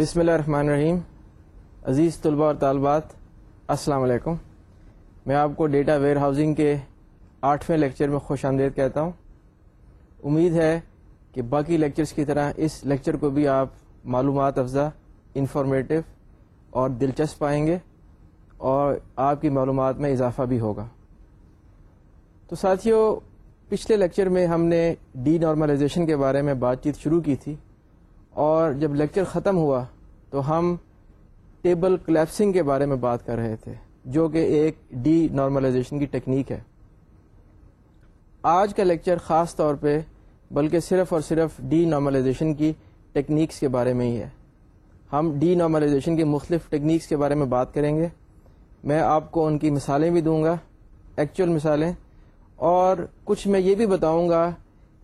بسم اللہ الرحمن الرحیم. عزیز طلباء اور طالبات، السلام علیکم. میں آپ کو ڈیٹا ویئر ہاؤسنگ کے آٹھویں لیکچر میں خوش آمدید کہتا ہوں. امید ہے کہ باقی لیکچرز کی طرح اس لیکچر کو بھی آپ معلومات افزا انفارمیٹو اور دلچسپ پائیں گے اور آپ کی معلومات میں اضافہ بھی ہوگا. تو ساتھیوں پچھلے لیکچر میں ہم نے ڈی نارملائزیشن کے بارے میں بات چیت شروع کی تھی اور جب لیکچر ختم ہوا تو ہم ٹیبل کلیپسنگ کے بارے میں بات کر رہے تھے، جو کہ ایک ڈی نارملائزیشن کی ٹیکنیک ہے۔ آج کا لیکچر خاص طور پہ بلکہ صرف اور صرف ڈی نارملائزیشن کی ٹیکنیکس کے بارے میں ہی ہے۔ ہم ڈی نارملائزیشن کی مختلف ٹیکنیکس کے بارے میں بات کریں گے۔ میں آپ کو ان کی مثالیں بھی دوں گا ایکچوئل مثالیں، اور کچھ میں یہ بھی بتاؤں گا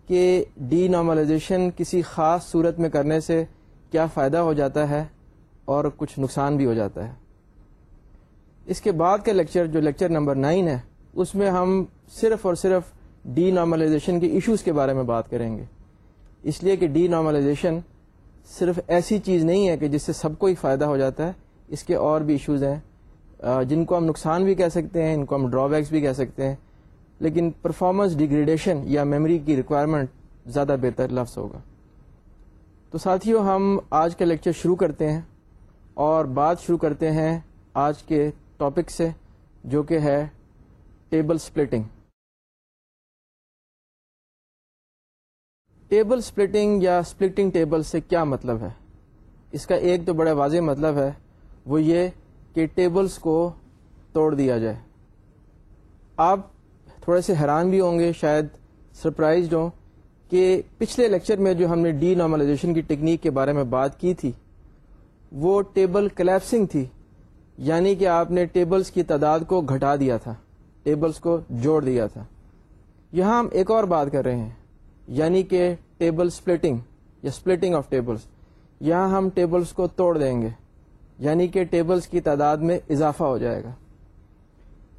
کہ ڈی نارملائزیشن کسی خاص صورت میں کرنے سے کیا فائدہ ہو جاتا ہے اور کچھ نقصان بھی ہو جاتا ہے۔ اس کے بعد کا لیکچر جو لیکچر نمبر نائن ہے، اس میں ہم صرف اور صرف ڈی نارملائزیشن کے ایشوز کے بارے میں بات کریں گے۔ اس لیے کہ ڈی نارملائزیشن صرف ایسی چیز نہیں ہے کہ جس سے سب کو ہی فائدہ ہو جاتا ہے، اس کے اور بھی ایشوز ہیں۔ جن کو ہم نقصان بھی کہہ سکتے ہیں، ان کو ہم ڈرا بیکس بھی کہہ سکتے ہیں۔ لیکن پرفارمنس ڈیگریڈیشن یا میموری کی ریکوائرمنٹ زیادہ بہتر لفظ ہوگا۔ تو ساتھیوں ہم آج کا لیکچر شروع کرتے ہیں اور بات شروع کرتے ہیں آج کے ٹاپک سے، جو کہ ہے ٹیبل سپلٹنگ ٹیبل سپلٹنگ یا سپلٹنگ ٹیبل سے کیا مطلب ہے؟ اس کا ایک تو بڑا واضح مطلب ہے، وہ یہ کہ ٹیبلز کو توڑ دیا جائے۔ آپ تھوڑے سے حیران بھی ہوں گے، شاید سرپرائزڈ ہوں کہ پچھلے لیکچر میں جو ہم نے ڈی نارملائزیشن کی ٹیکنیک کے بارے میں بات کی تھی، وہ ٹیبل کلیپسنگ تھی یعنی کہ آپ نے ٹیبلز کی تعداد کو گھٹا دیا تھا ٹیبلز کو جوڑ دیا تھا۔ یہاں ہم ایک اور بات کر رہے ہیں یعنی کہ ٹیبل سپلٹنگ یا سپلٹنگ آف ٹیبلز یہاں ہم ٹیبلز کو توڑ دیں گے یعنی کہ ٹیبلز کی تعداد میں اضافہ ہو جائے گا۔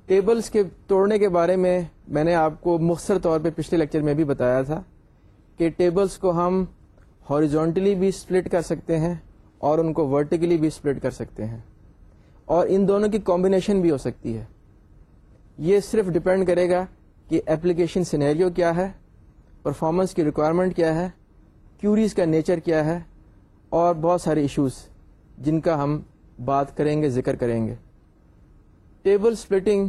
ٹیبلز کے توڑنے کے بارے میں میں نے آپ کو مختصر طور پہ پچھلے لیکچر میں بھی بتایا تھا کہ ٹیبلز کو ہم ہاریزونٹلی بھی سپلٹ کر سکتے ہیں اور ان کو ورٹیکلی بھی سپلٹ کر سکتے ہیں۔ اور ان دونوں کی کمبینیشن بھی ہو سکتی ہے۔ یہ صرف ڈپینڈ کرے گا کہ اپلیکیشن سینیریو کیا ہے پرفارمنس کی ریکوائرمنٹ کیا ہے کیوریز کا نیچر کیا ہے، اور بہت سارے ایشوز جن کا ہم بات کریں گے، ذکر کریں گے۔ ٹیبل سپلٹنگ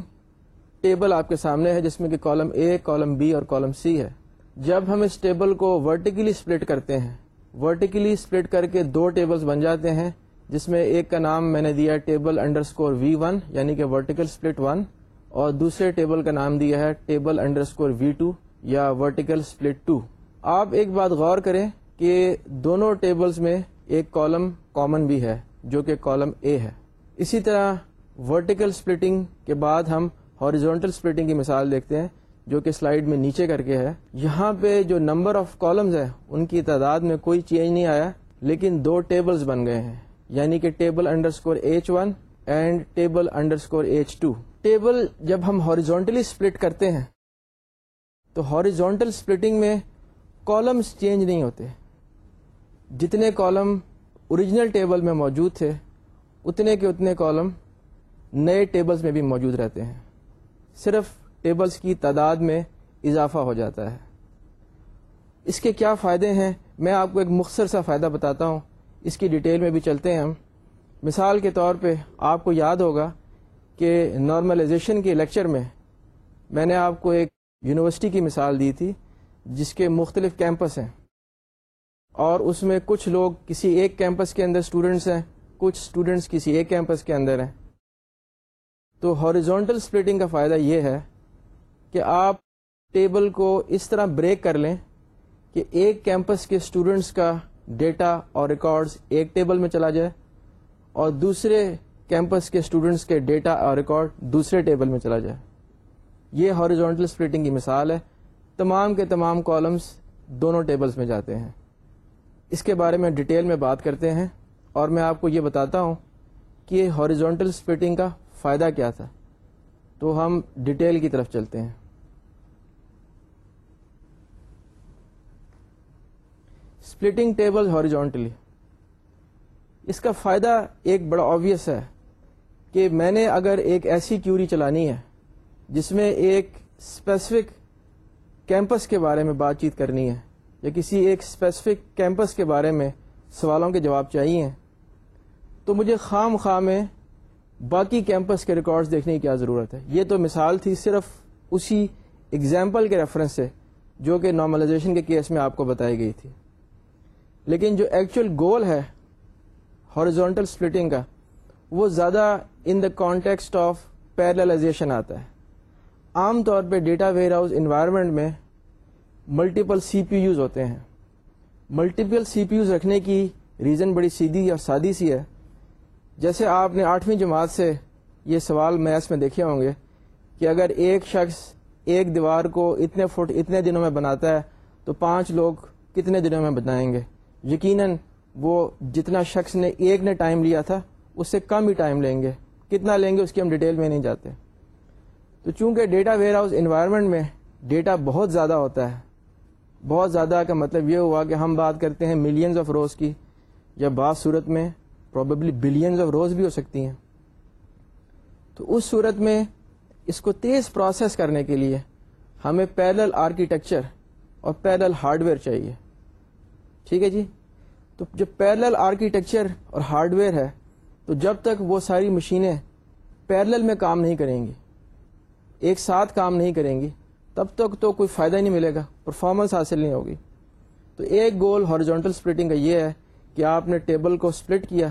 ٹیبل آپ کے سامنے ہے جس میں کہ کالم اے کالم بی اور کالم سی ہے۔ جب ہم اس ٹیبل کو ورٹیکلی سپلٹ کرتے ہیں، ورٹیکلی سپلٹ کر کے دو ٹیبلز بن جاتے ہیں، جس میں ایک کا نام میں نے دیا table underscore V one یعنی کہ ورٹیکل سپلٹ ون اور دوسرے ٹیبل کا نام دیا ہے table underscore V two یا ورٹیکل سپلٹ ٹو آپ ایک بات غور کریں کہ دونوں ٹیبلز میں ایک کالم کامن بھی ہے، جو کہ کالم اے ہے۔ اسی طرح ورٹیکل سپلٹنگ کے بعد ہم ہاریزونٹل سپلٹنگ کی مثال دیکھتے ہیں، جو کہ سلائڈ میں نیچے کر کے ہے۔ یہاں پہ جو نمبر آف کالمز ہے ان کی تعداد میں کوئی چینج نہیں آیا، لیکن دو ٹیبلز بن گئے ہیں۔ یعنی کہ table underscore H one and table underscore H two. Table جب ہم ہاریزونٹلی سپلٹ کرتے ہیں، تو ہاریزونٹل سپلٹنگ میں کالمس چینج نہیں ہوتے۔ جتنے کالم اوریجنل ٹیبل میں موجود تھے، اتنے کے اتنے کالم نئے ٹیبلز میں بھی موجود رہتے ہیں۔ صرف ٹیبلز کی تعداد میں اضافہ ہو جاتا ہے۔ اس کے کیا فائدے ہیں؟ میں آپ کو ایک مختصر سا فائدہ بتاتا ہوں۔ اس کی ڈیٹیل میں بھی چلتے ہیں ہم۔ مثال کے طور پہ آپ کو یاد ہوگا کہ نارملائزیشن کے لیکچر میں میں نے آپ کو ایک یونیورسٹی کی مثال دی تھی جس کے مختلف کیمپس ہیں۔ اور اس میں کچھ لوگ کسی ایک کیمپس کے اندر اسٹوڈنٹس ہیں، کچھ اسٹوڈنٹس کسی ایک کیمپس کے اندر ہیں۔ تو ہاریزونٹل سپلٹنگ کا فائدہ یہ ہے کہ آپ ٹیبل کو اس طرح بریک کر لیں کہ ایک کیمپس کے اسٹوڈنٹس کا ڈیٹا اور ریکارڈز ایک ٹیبل میں چلا جائے اور دوسرے کیمپس کے اسٹوڈنٹس کے ڈیٹا اور ریکارڈ دوسرے ٹیبل میں چلا جائے۔ یہ ہاریزونٹل سپلٹنگ کی مثال ہے۔ تمام کے تمام کالمس دونوں ٹیبلز میں جاتے ہیں۔ اس کے بارے میں ڈیٹیل میں بات کرتے ہیں اور میں آپ کو یہ بتاتا ہوں کہ ہاریزونٹل سپلٹنگ کا فائدہ کیا تھا؟ تو ہم ڈیٹیل کی طرف چلتے ہیں۔ سپلٹنگ ٹیبل ہاریجونٹلی اس کا فائدہ ایک بڑا آبویس ہے کہ میں نے اگر ایک ایسی کیوری چلانی ہے جس میں ایک اسپیسیفک کیمپس کے بارے میں بات چیت کرنی ہے یا کسی ایک اسپیسیفک کیمپس کے بارے میں سوالوں کے جواب چاہیے، تو مجھے خام خواہ میں باقی کیمپس کے ریکارڈز دیکھنے کی کیا ضرورت ہے؟ یہ تو مثال تھی صرف اسی ایگزامپل کے ریفرنس سے جو کہ نارملائزیشن کے کیس میں آپ کو بتائی گئی تھی۔ لیکن جو ایکچوئل گول ہے ہارزونٹل سپلٹنگ کا، وہ زیادہ in the context of parallelization آتا ہے۔ عام طور پہ ڈیٹا ویئر ہاؤس انوائرمنٹ میں ملٹیپل سی پی یوز ہوتے ہیں۔ ملٹیپل سی پی یوز رکھنے کی ریزن بڑی سیدھی اور سادی سی ہے۔ جیسے آپ نے آٹھویں جماعت سے یہ سوال میس میں دیکھے ہوں گے کہ اگر ایک شخص ایک دیوار کو اتنے فٹ اتنے دنوں میں بناتا ہے، تو پانچ لوگ کتنے دنوں میں بنائیں گے؟ یقیناً وہ جتنا شخص نے ایک نے ٹائم لیا تھا، اس سے کم ہی ٹائم لیں گے۔ کتنا لیں گے، اس کی ہم ڈیٹیل میں نہیں جاتے۔ تو چونکہ ڈیٹا ویئر ہاؤس انوائرمنٹ میں ڈیٹا بہت زیادہ ہوتا ہے، بہت زیادہ کا مطلب یہ ہوا کہ ہم بات کرتے ہیں ملینز آف روز کی، یا بعض صورت میں پروبیبلی بلینز آف روز بھی ہو سکتی ہیں۔ تو اس صورت میں اس کو تیز پروسیس کرنے کے لیے ہمیں پیرل آرکیٹیکچر اور پیرل ہارڈ ویئر چاہیے۔ ٹھیک ہے جی؟ تو جو پیرل آرکیٹیکچر اور ہارڈ ویئر ہے، تو جب تک وہ ساری مشینیں پیرل میں کام نہیں کریں گی، ایک ساتھ کام نہیں کریں گی، تب تک تو کوئی فائدہ نہیں ملے گا پرفارمنس حاصل نہیں ہوگی۔ تو ایک گول ہارجونٹل سپلٹنگ کا یہ ہے کہ آپ نے ٹیبل کو سپلٹ کیا،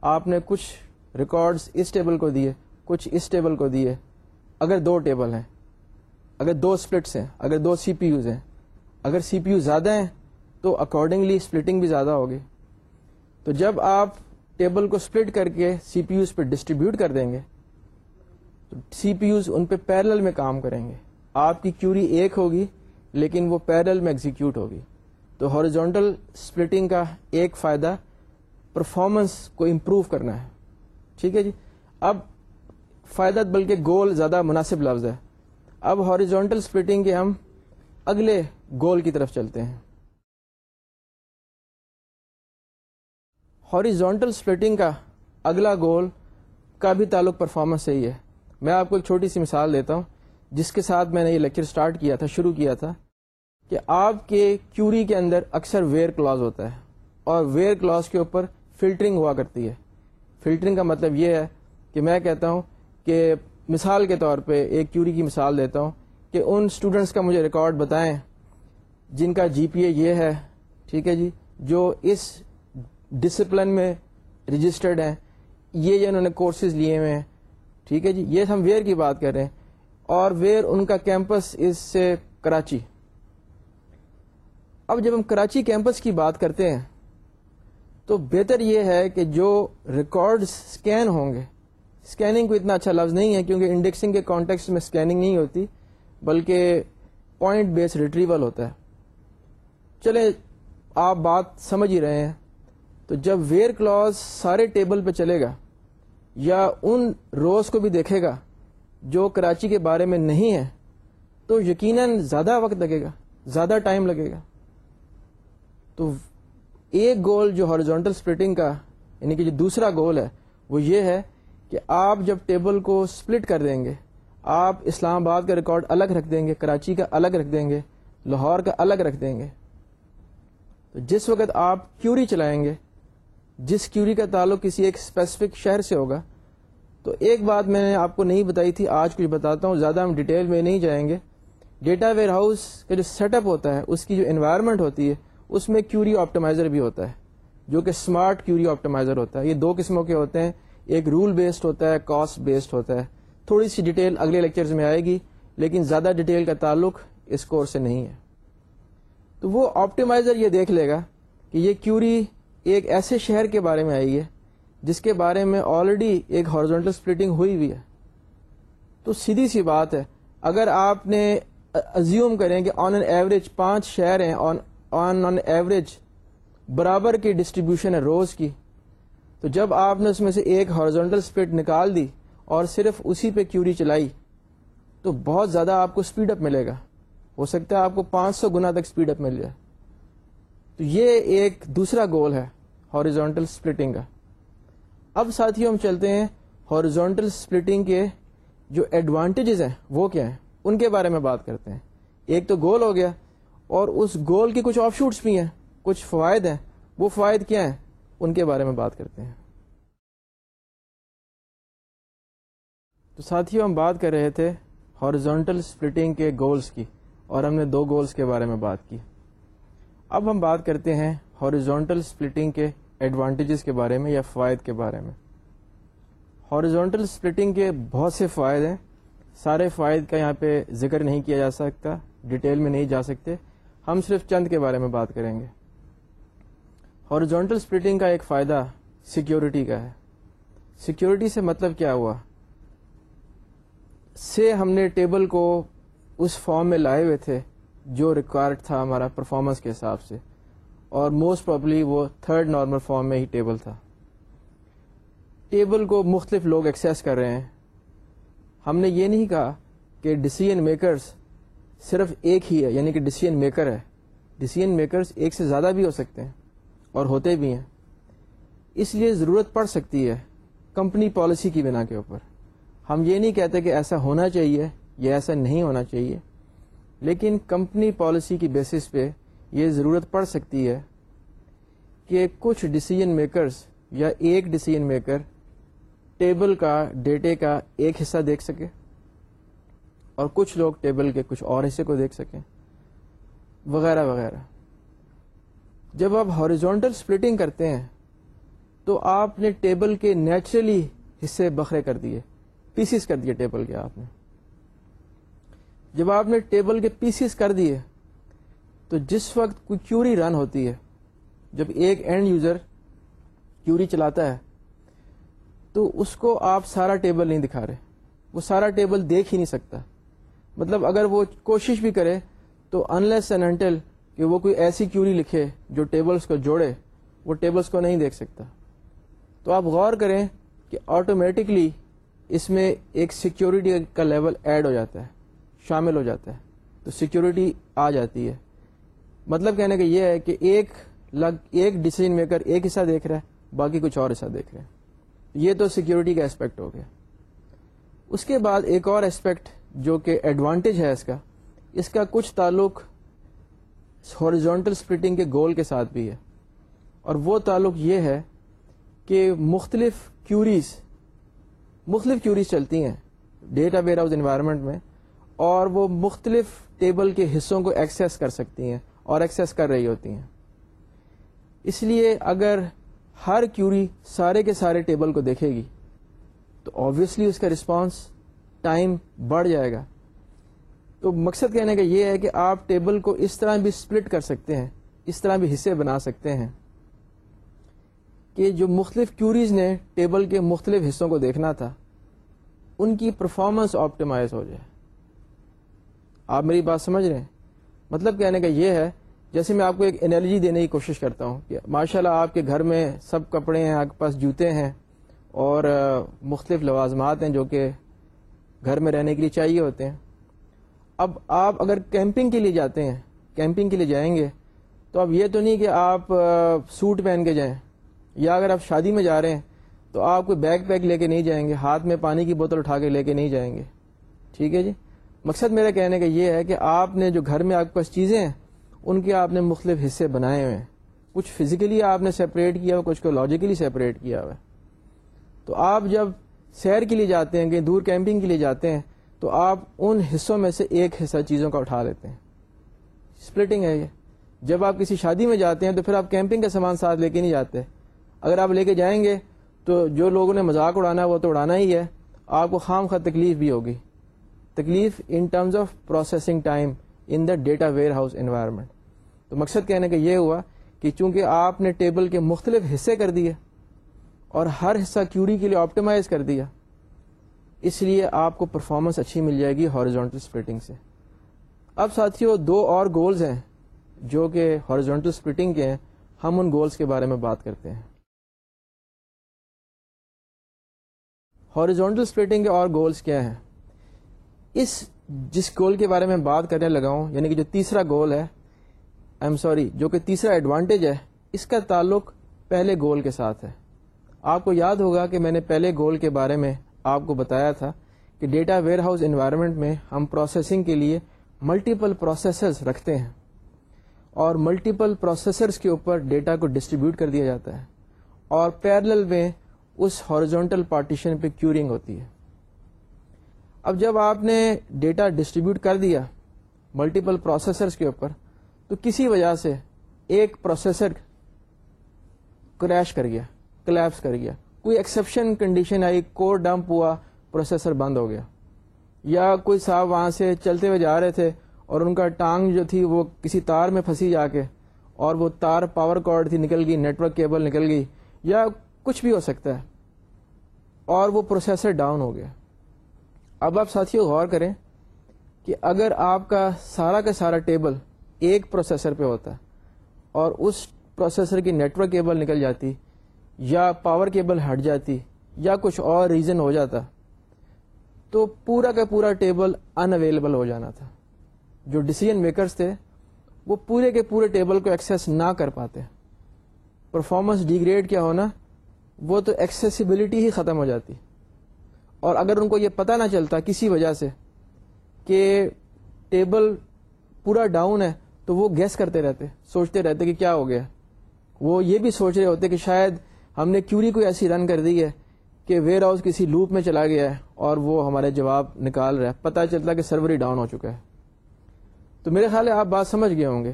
آپ نے کچھ ریکارڈز اس ٹیبل کو دیے، کچھ اس ٹیبل کو دیے۔ اگر دو ٹیبل ہیں، اگر دو سپلٹس ہیں، اگر دو سی پی یوز ہیں، اگر سی پی یو زیادہ ہیں، تو اکارڈنگلی سپلٹنگ بھی زیادہ ہوگی۔ تو جب آپ ٹیبل کو سپلٹ کر کے سی پی یوز پہ ڈسٹریبیوٹ کر دیں گے، تو سی پی یوز ان پہ پیرل میں کام کریں گے۔ آپ کی کیوری ایک ہوگی، لیکن وہ پیرل میں ایگزیکیوٹ ہوگی۔ تو ہارزونٹل سپلٹنگ کا ایک فائدہ پرفارمنس کو امپروو کرنا ہے۔ ٹھیک ہے جی؟ اب فائدہ بلکہ گول زیادہ مناسب لفظ ہے۔ اب ہاریزونٹل سپلٹنگ کے ہم اگلے گول کی طرف چلتے ہیں۔ ہاریزونٹل سپلٹنگ کا اگلا گول کا بھی تعلق پرفارمنس سے ہی ہے۔ میں آپ کو ایک چھوٹی سی مثال دیتا ہوں، جس کے ساتھ میں نے یہ لیکچر سٹارٹ کیا تھا، شروع کیا تھا۔ کہ آپ کے کیوری کے اندر اکثر ویئر کلاز ہوتا ہے اور ویئر کلاز کے اوپر فلٹرنگ ہوا کرتی ہے۔ فلٹرنگ کا مطلب یہ ہے کہ میں کہتا ہوں کہ مثال کے طور پہ ایک کیوری کی مثال دیتا ہوں کہ ان اسٹوڈینٹس کا مجھے ریکارڈ بتائیں جن کا جی پی اے یہ ہے، ٹھیک ہے جی جو اس ڈسپلن میں رجسٹرڈ ہیں۔ یہ یہ انہوں نے کورسز لیے ہوئے ہیں، ٹھیک ہے جی یہ ہم ویئر کی بات کر رہے ہیں۔ اور ویئر ان کا کیمپس اس سے کراچی۔ اب جب ہم کراچی کیمپس کی بات کرتے ہیں، تو بہتر یہ ہے کہ جو ریکارڈ اسکین ہوں گے اسکیننگ کو اتنا اچھا لفظ نہیں ہے کیونکہ انڈیکسنگ کے کانٹیکس میں اسکیننگ نہیں ہوتی، بلکہ پوائنٹ بیس ریٹریول ہوتا ہے۔ چلے آپ بات سمجھ ہی رہے ہیں۔ تو جب ویئر کلاس سارے ٹیبل پہ چلے گا، یا ان روز کو بھی دیکھے گا جو کراچی کے بارے میں نہیں ہے، تو یقیناً زیادہ وقت لگے گا، زیادہ ٹائم لگے گا۔ تو ایک گول جو ہارزونٹل سپلٹنگ کا یعنی کہ جو دوسرا گول ہے، وہ یہ ہے کہ آپ جب ٹیبل کو سپلٹ کر دیں گے، آپ اسلام آباد کا ریکارڈ الگ رکھ دیں گے، کراچی کا الگ رکھ دیں گے، لاہور کا الگ رکھ دیں گے۔ تو جس وقت آپ کیوری چلائیں گے، جس کیوری کا تعلق کسی ایک اسپیسیفک شہر سے ہوگا، تو ایک بات میں نے آپ کو نہیں بتائی تھی، آج کچھ بتاتا ہوں، زیادہ ہم ڈیٹیل میں نہیں جائیں گے۔ ڈیٹا ویئر ہاؤس کا جو سیٹ اپ ہوتا ہے، اس کی جو انوائرمنٹ ہوتی ہے اس میں کیوری آپٹمائزر بھی ہوتا ہے، جو کہ اسمارٹ کیوری آپٹمائزر ہوتا ہے. یہ دو قسموں کے ہوتے ہیں. ایک رول بیسڈ ہوتا ہے کاسٹ بیسڈ ہوتا ہے. تھوڑی سی ڈیٹیل اگلے لیکچرز میں آئے گی، لیکن زیادہ ڈیٹیل کا تعلق اس کورس سے نہیں ہے. تو وہ آپٹیمائزر یہ دیکھ لے گا کہ یہ کیوری ایک ایسے شہر کے بارے میں آئی ہے، جس کے بارے میں آلریڈی ایک ہارزونٹل سپلٹنگ ہوئی ہوئی ہے. تو سیدھی سی بات ہے، اگر آپ نے ازیوم کریں کہ آن این ایوریج پانچ شہر ہیں آن آن آن ایوریج برابر کی ڈسٹریبیوشن ہے روز کی۔ تو جب آپ نے اس میں سے ایک ہارزونٹل اسپلٹ نکال دی اور صرف اسی پہ کیوری چلائی، تو بہت زیادہ آپ کو اسپیڈ اپ ملے گا۔ ہو سکتا ہے آپ کو پانچ سو گنا تک اسپیڈ اپ مل جائے۔ تو یہ ایک دوسرا گول ہے ہاریزونٹل اسپلٹنگ کا۔ اب ساتھی ہم چلتے ہیں ہارزونٹل اسپلٹنگ کے جو ایڈوانٹیجز ہیں، وہ کیا ہیں؟ ان کے بارے میں بات کرتے ہیں۔ ایک تو گول ہو گیا اور اس گول کے کچھ آف شوٹس بھی ہیں، کچھ فوائد ہیں۔ وہ فوائد کیا ہیں؟ ان کے بارے میں بات کرتے ہیں۔ تو ساتھیوں ہم بات کر رہے تھے ہارزونٹل اسپلٹنگ کے گولز کی، اور ہم نے دو گولز کے بارے میں بات کی۔ اب ہم بات کرتے ہیں ہارزونٹل اسپلٹنگ کے ایڈوانٹیجز کے بارے میں یا فوائد کے بارے میں۔ ہارزونٹل اسپلٹنگ کے بہت سے فوائد ہیں۔ سارے فوائد کا یہاں پہ ذکر نہیں کیا جا سکتا ڈیٹیل میں نہیں جا سکتے۔ ہم صرف چند کے بارے میں بات کریں گے۔ ہارزونٹل اسپلٹنگ کا ایک فائدہ سیکیورٹی کا ہے۔ سیکیورٹی سے مطلب کیا ہوا؟ سے ہم نے ٹیبل کو اس فارم میں لائے ہوئے تھے جو ریکوائرڈ تھا ہمارا پرفارمنس کے حساب سے۔ اور موسٹ پرابلی وہ تھرڈ نارمل فارم میں ہی ٹیبل تھا۔ ٹیبل کو مختلف لوگ ایکسیس کر رہے ہیں۔ ہم نے یہ نہیں کہا کہ ڈسیزن میکرز صرف ایک ہی ہے یعنی کہ ڈسیزن میکر ہے۔ ڈسیزن میکرز ایک سے زیادہ بھی ہو سکتے ہیں اور ہوتے بھی ہیں۔ اس لیے ضرورت پڑ سکتی ہے کمپنی پالیسی کی بنا کے اوپر۔ ہم یہ نہیں کہتے کہ ایسا ہونا چاہیے یا ایسا نہیں ہونا چاہیے، لیکن کمپنی پالیسی کی بیسس پہ یہ ضرورت پڑ سکتی ہے کہ کچھ ڈسیزن میکرز یا ایک ڈسیزن میکر ٹیبل کا ڈیٹے کا ایک حصہ دیکھ سکے۔ اور کچھ لوگ ٹیبل کے کچھ اور حصے کو دیکھ سکیں۔ وغیرہ وغیرہ۔ جب آپ ہاریزونٹل سپلٹنگ کرتے ہیں، تو آپ نے ٹیبل کے نیچرلی حصے بکھرے کر دیے پیسز کر دیے ٹیبل کے آپ نے۔ جب آپ نے ٹیبل کے پیسز کر دیے، تو جس وقت کوئی کیوری رن ہوتی ہے، جب ایک اینڈ یوزر کیوری چلاتا ہے، تو اس کو آپ سارا ٹیبل نہیں دکھا رہے۔ وہ سارا ٹیبل دیکھ ہی نہیں سکتا۔ مطلب اگر وہ کوشش بھی کرے تو انلیس اینڈ انٹل کہ وہ کوئی ایسی کیوری لکھے جو ٹیبلز کو جوڑے، وہ ٹیبلز کو نہیں دیکھ سکتا۔ تو آپ غور کریں کہ آٹومیٹکلی اس میں ایک سیکیورٹی کا لیول ایڈ ہو جاتا ہے، شامل ہو جاتا ہے۔ تو سیکیورٹی آ جاتی ہے۔ مطلب کہنے کا یہ ہے کہ ایک لگ، ایک ڈسیزن میکر ایک حصہ دیکھ رہا ہے، باقی کچھ اور حصہ دیکھ رہے ہیں یہ تو سیکیورٹی کا اسپیکٹ ہو گیا۔ اس کے بعد ایک اور اسپیکٹ جو کہ ایڈوانٹیج ہے اس کا اس کا کچھ تعلق ہارزونٹل اسپلٹنگ کے گول کے ساتھ بھی ہے۔ اور وہ تعلق یہ ہے کہ مختلف کیوریز مختلف کیوریز چلتی ہیں ڈیٹا ویئر ہاؤس انوائرمنٹ میں، اور وہ مختلف ٹیبل کے حصوں کو ایکسیس کر سکتی ہیں اور ایکسیس کر رہی ہوتی ہیں۔ اس لیے اگر ہر کیوری سارے کے سارے ٹیبل کو دیکھے گی، تو آبویسلی اس کا رسپانس ٹائم بڑھ جائے گا۔ تو مقصد کہنے کا یہ ہے کہ آپ ٹیبل کو اس طرح بھی اسپلٹ کر سکتے ہیں، اس طرح بھی حصے بنا سکتے ہیں کہ جو مختلف کیوریز نے ٹیبل کے مختلف حصوں کو دیکھنا تھا، ان کی پرفارمنس آپٹیمائز ہو جائے۔ آپ میری بات سمجھ رہے ہیں؟ مطلب کہنے کا یہ ہے، جیسے میں آپ کو ایک انرجی دینے کی کوشش کرتا ہوں کہ ماشاء اللہ آپ کے گھر میں سب کپڑے ہیں، آپ کے پاس جوتے ہیں اور مختلف لوازمات ہیں جو کہ گھر میں رہنے کے لیے چاہیے ہوتے ہیں۔ اب آپ اگر کیمپنگ کے لیے جاتے ہیں، کیمپنگ کے لیے جائیں گے، تو اب یہ تو نہیں کہ آپ سوٹ پہن کے جائیں، یا اگر آپ شادی میں جا رہے ہیں، تو آپ کوئی بیگ پیک لے کے نہیں جائیں گے، ہاتھ میں پانی کی بوتل اٹھا کے لے کے نہیں جائیں گے۔ ٹھیک ہے جی؟ مقصد میرا کہنے کا یہ ہے کہ آپ نے جو گھر میں آپ کے پاس چیزیں ہیں، ان کے آپ نے مختلف حصے بنائے ہوئے ہیں۔ کچھ فزیکلی آپ نے سیپریٹ کیا ہوا، کچھ کو لاجیکلی سیپریٹ کیا ہوا۔ ہے تو آپ جب سیر کے لیے جاتے ہیں، کہیں دور کیمپنگ کے لیے جاتے ہیں، تو آپ ان حصوں میں سے ایک حصہ چیزوں کا اٹھا لیتے ہیں۔ اسپلٹنگ ہے یہ۔ جب آپ کسی شادی میں جاتے ہیں تو پھر آپ کیمپنگ کا سامان ساتھ لے کے نہیں جاتے۔ اگر آپ لے کے جائیں گے تو جو لوگوں نے مذاق اڑانا ہے، وہ تو اڑانا ہی ہے۔ آپ کو خام خواہ تکلیف بھی ہوگی۔ تکلیف in terms of processing time in the data warehouse environment تو مقصد کہنے کا یہ ہوا کہ چونکہ آپ نے ٹیبل کے مختلف حصے کر دیے اور ہر حصہ کیوری کے لیے آپٹیمائز کر دیا۔ اس لیے آپ کو پرفارمنس اچھی مل جائے گی ہارزونٹل اسپلٹنگ سے۔ اب ساتھیوں دو اور گولز ہیں جو کہ ہارزونٹل اسپلٹنگ کے ہیں۔ ہم ان گولز کے بارے میں بات کرتے ہیں۔ ہارزونٹل اسپلٹنگ کے اور گولز کیا ہیں؟ اس جس گول کے بارے میں بات کرنے لگا ہوں یعنی کہ جو تیسرا گول ہے آئی ایم سوری جو کہ تیسرا ایڈوانٹیج ہے، اس کا تعلق پہلے گول کے ساتھ ہے۔ آپ کو یاد ہوگا کہ میں نے پہلے گول کے بارے میں آپ کو بتایا تھا کہ ڈیٹا ویئر ہاؤس انوائرمنٹ میں ہم پروسیسنگ کے لیے ملٹیپل پروسیسرز رکھتے ہیں اور ملٹیپل پروسیسرز کے اوپر ڈیٹا کو ڈسٹریبیوٹ کر دیا جاتا ہے اور پیرل میں اس ہارزونٹل پارٹیشن پہ کیورنگ ہوتی ہے۔ اب جب آپ نے ڈیٹا ڈسٹریبیوٹ کر دیا ملٹیپل پروسیسرز کے اوپر، تو کسی وجہ سے ایک پروسیسر کریش کر گیا۔ کلیپس کر گیا کوئی ایکسیپشن کنڈیشن آئی کوڈ ڈمپ ہوا پروسیسر بند ہو گیا یا کوئی صاحب وہاں سے چلتے ہوئے جا رہے تھے اور ان کا ٹانگ جو تھی وہ کسی تار میں پھنسی جا کے اور وہ تار پاور کارڈ تھی نکل گئی نیٹورک کیبل نکل گئی یا کچھ بھی ہو سکتا ہے اور وہ پروسیسر ڈاؤن ہو گیا اب آپ ساتھیوں غور کریں کہ اگر آپ کا سارا کا سارا ٹیبل ایک پروسیسر پہ ہوتا ہے اور اس پروسیسر کی نیٹورک کیبل نکل جاتی یا پاور کیبل ہٹ جاتی یا کچھ اور ریزن ہو جاتا، تو پورا کا پورا ٹیبل ان اویلیبل ہو جانا تھا۔ جو ڈسیزن میکرز تھے، وہ پورے کے پورے ٹیبل کو ایکسیس نہ کر پاتے۔ پرفارمنس ڈیگریڈ کیا ہونا، وہ تو ایکسیسیبلٹی ہی ختم ہو جاتی۔ اور اگر ان کو یہ پتہ نہ چلتا کسی وجہ سے کہ ٹیبل پورا ڈاؤن ہے، تو وہ گیس کرتے رہتے، سوچتے رہتے کہ کیا ہو گیا۔ وہ یہ بھی سوچ رہے ہوتے کہ شاید ہم نے کیوری کو ایسی رن کر دی ہے کہ ویئر ہاؤس کسی لوپ میں چلا گیا ہے اور وہ ہمارے جواب نکال رہا ہے۔ پتہ چلتا کہ سرور ہی ڈاؤن ہو چکا ہے۔ تو میرے خیال ہے آپ بات سمجھ گئے ہوں گے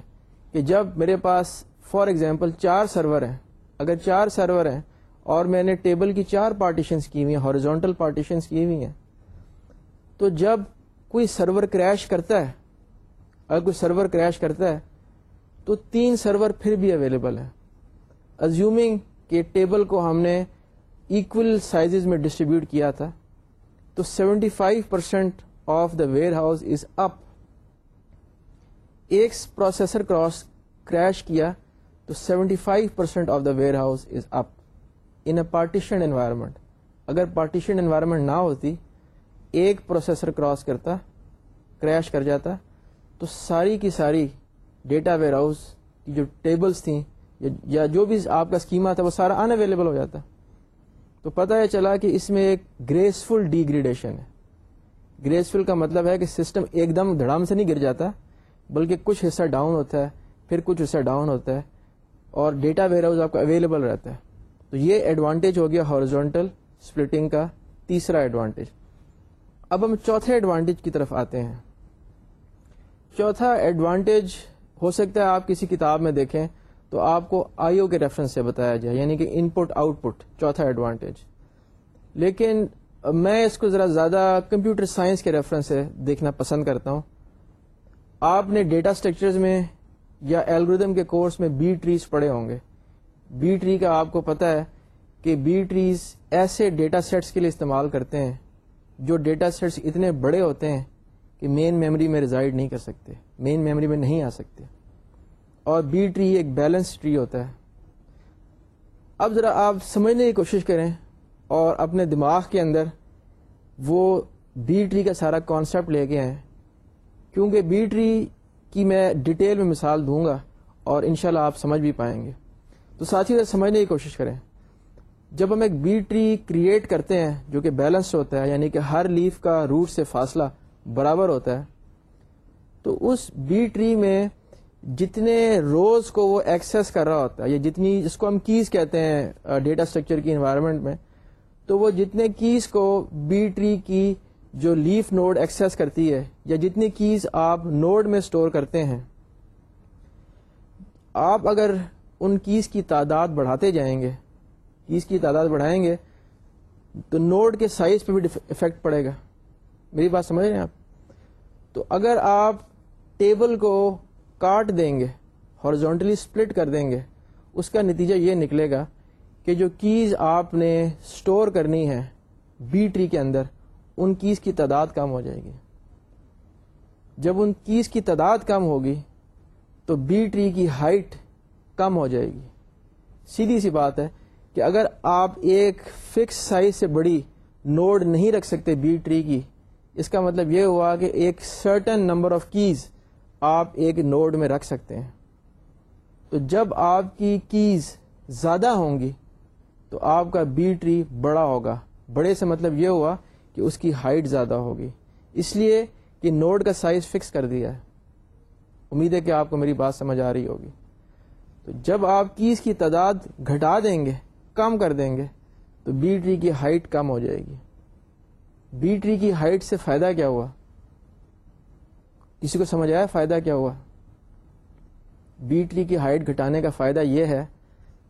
کہ جب میرے پاس فار ایگزامپل چار سرور ہیں، اگر چار سرور ہیں اور میں نے ٹیبل کی چار پارٹیشنس کی ہوئی ہیں ہارزونٹل پارٹیشنس کی ہوئی ہیں، تو جب کوئی سرور کریش کرتا ہے، اگر کوئی سرور کریش کرتا ہے، تو تین سرور پھر بھی اویلیبل ہے ازیومنگ کہ ٹیبل کو ہم نے ایکول سائز میں ڈسٹریبیوٹ کیا تھا، تو seventy five percent of the warehouse is up ایک پروسیسر کراس کریش کیا، تو seventy five percent of the warehouse is up in a partition environment اگر پارٹیشن انوائرمنٹ نہ ہوتی، ایک پروسیسر کراس کرتا کریش کر جاتا، تو ساری کی ساری ڈیٹا ویئر ہاؤس کی جو ٹیبلس تھیں یا جو بھی آپ کا اسکیما تھا وہ سارا ان اویلیبل ہو جاتا تو پتہ یہ چلا کہ اس میں ایک گریسفل ڈیگریڈیشن ہے۔ گریسفل کا مطلب ہے کہ سسٹم ایک دم دھڑام سے نہیں گر جاتا، بلکہ کچھ حصہ ڈاؤن ہوتا ہے، پھر کچھ حصہ ڈاؤن ہوتا ہے اور ڈیٹا ویئر ہاؤس آپ کا اویلیبل رہتا ہے۔ تو یہ ایڈوانٹیج ہو گیا ہارزونٹل سپلٹنگ کا تیسرا ایڈوانٹیج اب ہم چوتھے ایڈوانٹیج کی طرف آتے ہیں۔ چوتھا ایڈوانٹیج ہو سکتا ہے آپ کسی کتاب میں دیکھیں۔ تو آپ کو آئی او کے ریفرنس سے بتایا جائے یعنی کہ ان پٹ آؤٹ پٹ چوتھا ایڈوانٹیج لیکن میں اس کو ذرا زیادہ کمپیوٹر سائنس کے ریفرنس سے دیکھنا پسند کرتا ہوں۔ آپ نے ڈیٹا اسٹرکچرز میں یا الگوریدم کے کورس میں بی ٹریز پڑھے ہوں گے۔ بی ٹری کا آپ کو پتا ہے کہ بی ٹریز ایسے ڈیٹا سیٹس کے لیے استعمال کرتے ہیں جو ڈیٹا سیٹس اتنے بڑے ہوتے ہیں کہ مین میموری میں ریزائڈ نہیں کر سکتے مین میموری میں نہیں آ سکتے۔ اور بی ٹری ایک بیلنس ٹری ہوتا ہے۔ اب ذرا آپ سمجھنے کی کوشش کریں اور اپنے دماغ کے اندر وہ بی ٹری کا سارا کانسیپٹ لے کے آئیں۔ کیونکہ بی ٹری کی میں ڈیٹیل میں مثال دوں گا اور انشاءاللہ آپ سمجھ بھی پائیں گے۔ تو ساتھ ہی سمجھنے کی کوشش کریں۔ جب ہم ایک بی ٹری کریٹ کرتے ہیں جو کہ بیلنس ہوتا ہے یعنی کہ ہر لیف کا روٹ سے فاصلہ برابر ہوتا ہے، تو اس بی ٹری میں جتنے روز کو وہ ایکسیس کر رہا ہوتا ہے، یا جتنی جس کو ہم کیز کہتے ہیں ڈیٹا اسٹرکچر کی انوائرمنٹ میں، تو وہ جتنے کیز کو بی ٹری کی جو لیف نوڈ ایکسیس کرتی ہے، یا جتنی کیز آپ نوڈ میں اسٹور کرتے ہیں، آپ اگر ان کیز کی تعداد بڑھاتے جائیں گے کیز کی تعداد بڑھائیں گے، تو نوڈ کے سائز پہ بھی افیکٹ پڑے گا۔ میری بات سمجھ رہے ہیں آپ؟ تو اگر آپ ٹیبل کو کاٹ دیں گے ہارزونٹلی اسپلٹ کر دیں گے، اس کا نتیجہ یہ نکلے گا کہ جو کیز آپ نے اسٹور کرنی ہے بی ٹری کے اندر، ان کیز کی تعداد کم ہو جائے گی۔ جب ان کیز کی تعداد کم ہوگی، تو بی ٹری کی ہائٹ کم ہو جائے گی۔ سیدھی سی بات ہے کہ اگر آپ ایک فکس سائز سے بڑی نوڈ نہیں رکھ سکتے بی ٹری کی، اس کا مطلب یہ ہوا کہ ایک سرٹن نمبر آف کیز آپ ایک نوڈ میں رکھ سکتے ہیں۔ تو جب آپ کی کیز زیادہ ہوں گی، تو آپ کا بی ٹری بڑا ہوگا۔ بڑے سے مطلب یہ ہوا کہ اس کی ہائٹ زیادہ ہوگی۔ اس لیے کہ نوڈ کا سائز فکس کر دیا ہے۔ امید ہے کہ آپ کو میری بات سمجھ آ رہی ہوگی۔ تو جب آپ کیز کی تعداد گھٹا دیں گے، کم کر دیں گے، تو بی ٹری کی ہائٹ کم ہو جائے گی۔ بی ٹری کی ہائٹ سے فائدہ کیا ہوا؟ کسی کو سمجھ آیا فائدہ کیا ہوا؟ بی ٹری کی ہائٹ گھٹانے کا فائدہ یہ ہے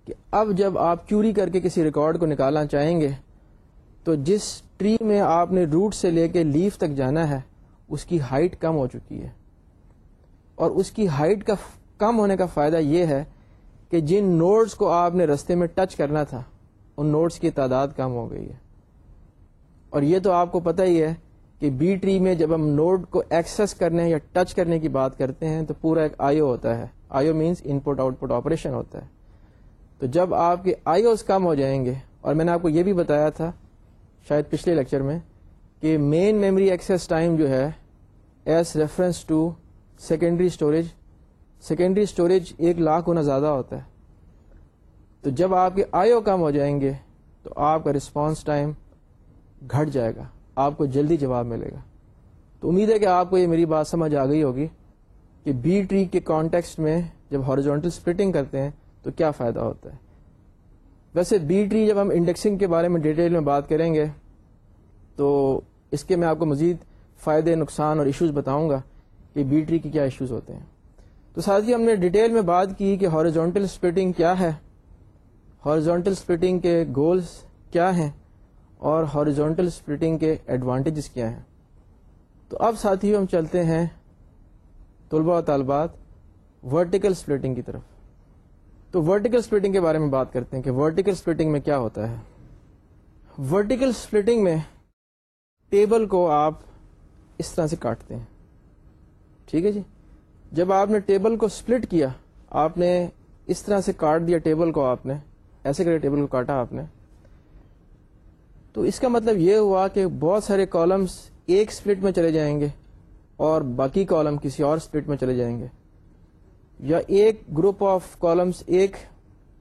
کہ اب جب آپ چوری کر کے کسی ریکارڈ کو نکالنا چاہیں گے، تو جس ٹری میں آپ نے روٹ سے لے کے لیف تک جانا ہے، اس کی ہائٹ کم ہو چکی ہے۔ اور اس کی ہائٹ کا کم ہونے کا فائدہ یہ ہے کہ جن نوڈز کو آپ نے رستے میں ٹچ کرنا تھا، ان نوڈز کی تعداد کم ہو گئی ہے۔ اور یہ تو آپ کو پتہ ہی ہے کہ بی ٹری میں جب ہم نوڈ کو ایکسس کرنے یا ٹچ کرنے کی بات کرتے ہیں تو پورا ایک آئیو ہوتا ہے۔ IO means input output operation ہوتا ہے۔ تو جب آپ کے آئیوز کم ہو جائیں گے، اور میں نے آپ کو یہ بھی بتایا تھا شاید پچھلے لیکچر میں کہ مین میموری ایکسیس ٹائم جو ہے as reference to secondary storage secondary storage ایک لاکھ گنا زیادہ ہوتا ہے۔ تو جب آپ کے آئیو کم ہو جائیں گے تو آپ کا رسپانس ٹائم گھٹ جائے گا۔ آپ کو جلدی جواب ملے گا۔ تو امید ہے کہ آپ کو یہ میری بات سمجھ آ گئی ہوگی کہ بی ٹری کے کانٹیکسٹ میں جب ہارجونٹل اسپلٹنگ کرتے ہیں تو کیا فائدہ ہوتا ہے۔ ویسے بی ٹری جب ہم انڈیکسنگ کے بارے میں ڈیٹیل میں بات کریں گے، تو اس کے میں آپ کو مزید فائدے، نقصان اور ایشوز بتاؤں گا کہ بی ٹری کے کیا ایشوز ہوتے ہیں۔ تو ساتھ ہی ہم نے ڈیٹیل میں بات کی کہ ہارزونٹل اسپلٹنگ کیا ہے۔ ہارزونٹل اسپلٹنگ کے گولز کیا ہیں۔ اور ہارزونٹل اسپلٹنگ کے ایڈوانٹیجز کیا ہیں؟ تو اب ساتھی ہم چلتے ہیں طلباء و طالبات ورٹیکل اسپلٹنگ کی طرف۔ تو ورٹیکل اسپلٹنگ کے بارے میں بات کرتے ہیں کہ ورٹیکل اسپلٹنگ میں کیا ہوتا ہے۔ ورٹیکل اسپلٹنگ میں ٹیبل کو آپ اس طرح سے کاٹتے ہیں۔ ٹھیک ہے جی؟ جب آپ نے ٹیبل کو سپلٹ کیا، آپ نے اس طرح سے کاٹ دیا ٹیبل کو آپ نے، ایسے کرے ٹیبل کو کاٹا آپ نے۔ تو اس کا مطلب یہ ہوا کہ بہت سارے کالمس ایک سپلٹ میں چلے جائیں گے اور باقی کالم کسی اور سپلٹ میں چلے جائیں گے یا ایک گروپ آف کالمس ایک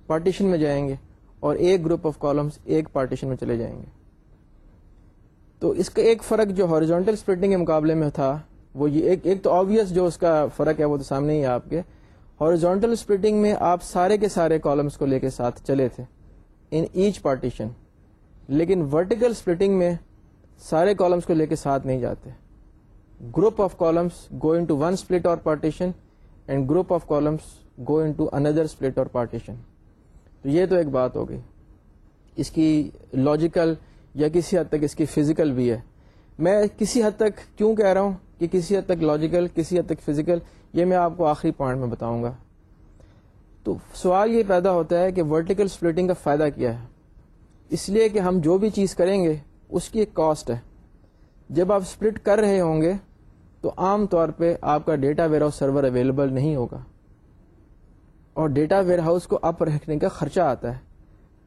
پارٹیشن میں جائیں گے اور ایک گروپ آف کالمس ایک پارٹیشن میں چلے جائیں گے۔ تو اس کا ایک فرق جو ہارجونٹل سپلٹنگ کے مقابلے میں تھا، وہ یہ ایک ایک تو آبویس جو اس کا فرق ہے، وہ تو سامنے ہی ہے آپ کے۔ ہارزونٹل اسپلٹنگ میں آپ سارے کے سارے کالمس کو لے کے ساتھ چلے تھے ان ایچ پارٹیشن لیکن ورٹیکل اسپلٹنگ میں سارے کالمس کو لے کے ساتھ نہیں جاتے۔ Group of columns go into one split اور partition and group of columns go into another split اور پارٹیشن تو یہ تو ایک بات ہو گئی۔ اس کی لاجیکل یا کسی حد تک اس کی فزیکل بھی ہے۔ میں کسی حد تک کیوں کہہ رہا ہوں کہ کسی حد تک لاجیکل کسی حد تک فزیکل یہ میں آپ کو آخری پوائنٹ میں بتاؤں گا۔ تو سوال یہ پیدا ہوتا ہے کہ ورٹیکل اسپلٹنگ کا فائدہ کیا ہے۔ اس لیے کہ ہم جو بھی چیز کریں گے، اس کی ایک کاسٹ ہے۔ جب آپ اسپلٹ کر رہے ہوں گے، تو عام طور پہ آپ کا data warehouse server available نہیں ہوگا۔ اور ڈیٹا ویئر ہاؤس کو اپ رکھنے کا خرچہ آتا ہے۔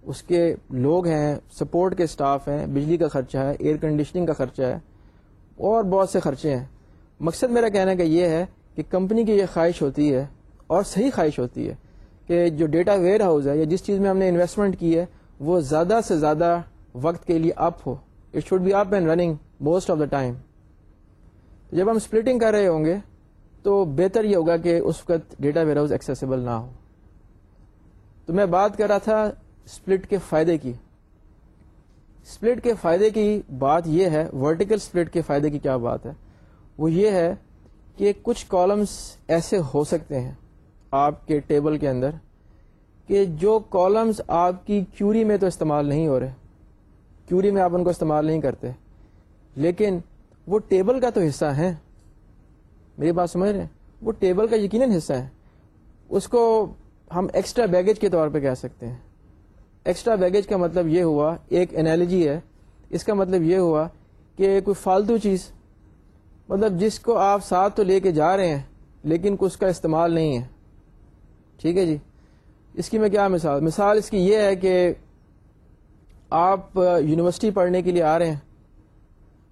اس کے لوگ ہیں سپورٹ کے سٹاف ہیں، بجلی کا خرچہ ہے ایئر کنڈیشننگ کا خرچہ ہے، اور بہت سے خرچے ہیں۔ مقصد میرا کہنے کا یہ ہے کہ کمپنی کی یہ خواہش ہوتی ہے، اور صحیح خواہش ہوتی ہے کہ جو ڈیٹا ویئر ہاؤس ہے یا جس چیز میں ہم نے انویسٹمنٹ کی ہے وہ زیادہ سے زیادہ وقت کے لیے up who. It should be up and running most of the time جب ہم اسپلٹنگ کر رہے ہوں گے تو بہتر یہ ہوگا کہ اس وقت ڈیٹا ویئر ہاؤس ایکسیسیبل نہ ہو۔ تو میں بات کر رہا تھا اسپلٹ کے فائدے کی۔ اسپلٹ کے فائدے کی بات یہ ہے ورٹیکل اسپلٹ کے فائدے کی کیا بات ہے؟ وہ یہ ہے کہ کچھ کالمس ایسے ہو سکتے ہیں آپ کے ٹیبل کے اندر۔ کہ جو کالمس آپ کی کیوری میں تو استعمال نہیں ہو رہے کیوری میں آپ ان کو استعمال نہیں کرتے۔ لیکن وہ ٹیبل کا تو حصہ ہے میری بات سمجھ رہے ہیں؟ وہ ٹیبل کا یقیناً حصہ ہے اس کو ہم ایکسٹرا بیگیج کے طور پہ کہہ سکتے ہیں۔ ایکسٹرا بیگیج کا مطلب یہ ہوا، ایک انالوجی ہے۔ اس کا مطلب یہ ہوا کہ کوئی فالتو چیز مطلب جس کو آپ ساتھ تو لے کے جا رہے ہیں، لیکن اس کا استعمال نہیں ہے۔ ٹھیک ہے جی؟ اس کی میں کیا مثال مثال اس کی یہ ہے کہ آپ یونیورسٹی پڑھنے کے لیے آ رہے ہیں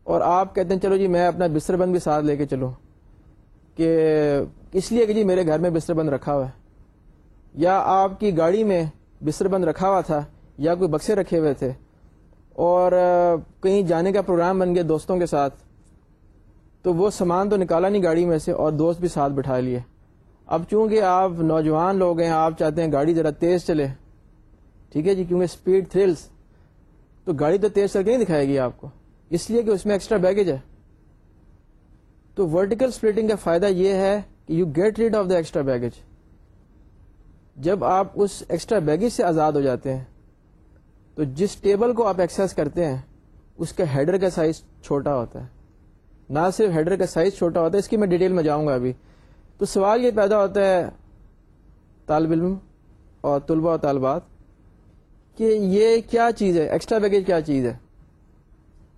اور آپ کہتے ہیں، چلو جی میں اپنا بستر بند بھی ساتھ لے کے چلوں۔ کہ اس لیے کہ جی میرے گھر میں بستر بند رکھا ہوا ہے۔ یا آپ کی گاڑی میں بستر بند رکھا ہوا تھا، یا کوئی بکسے رکھے ہوئے تھے، اور کہیں جانے کا پروگرام بن گیا دوستوں کے ساتھ، تو وہ سامان تو نکالا نہیں گاڑی میں سے، اور دوست بھی ساتھ بٹھا لیے۔ اب چونکہ آپ نوجوان لوگ ہیں، آپ چاہتے ہیں گاڑی ذرا تیز چلے۔ ٹھیک ہے جی؟ کیونکہ اسپیڈ تھرلس تو گاڑی تو تیز چل کے نہیں دکھائے گی آپ کو۔ اس لیے کہ اس میں ایکسٹرا بیگیج ہے۔ تو ورٹیکل اسپلٹنگ کا فائدہ یہ ہے کہ you get rid of the extra baggage جب آپ اس ایکسٹرا بیگیج سے آزاد ہو جاتے ہیں، تو جس ٹیبل کو آپ ایکسیس کرتے ہیں، اس کا ہیڈر کا سائز چھوٹا ہوتا ہے۔ نہ صرف ہیڈر کا سائز چھوٹا ہوتا ہے، اس کی میں ڈیٹیل میں جاؤں گا ابھی۔ تو سوال یہ پیدا ہوتا ہے طالب علم اور طلبہ و طالبات کہ یہ کیا چیز ہے؟ ایکسٹرا بیگیج کیا چیز ہے؟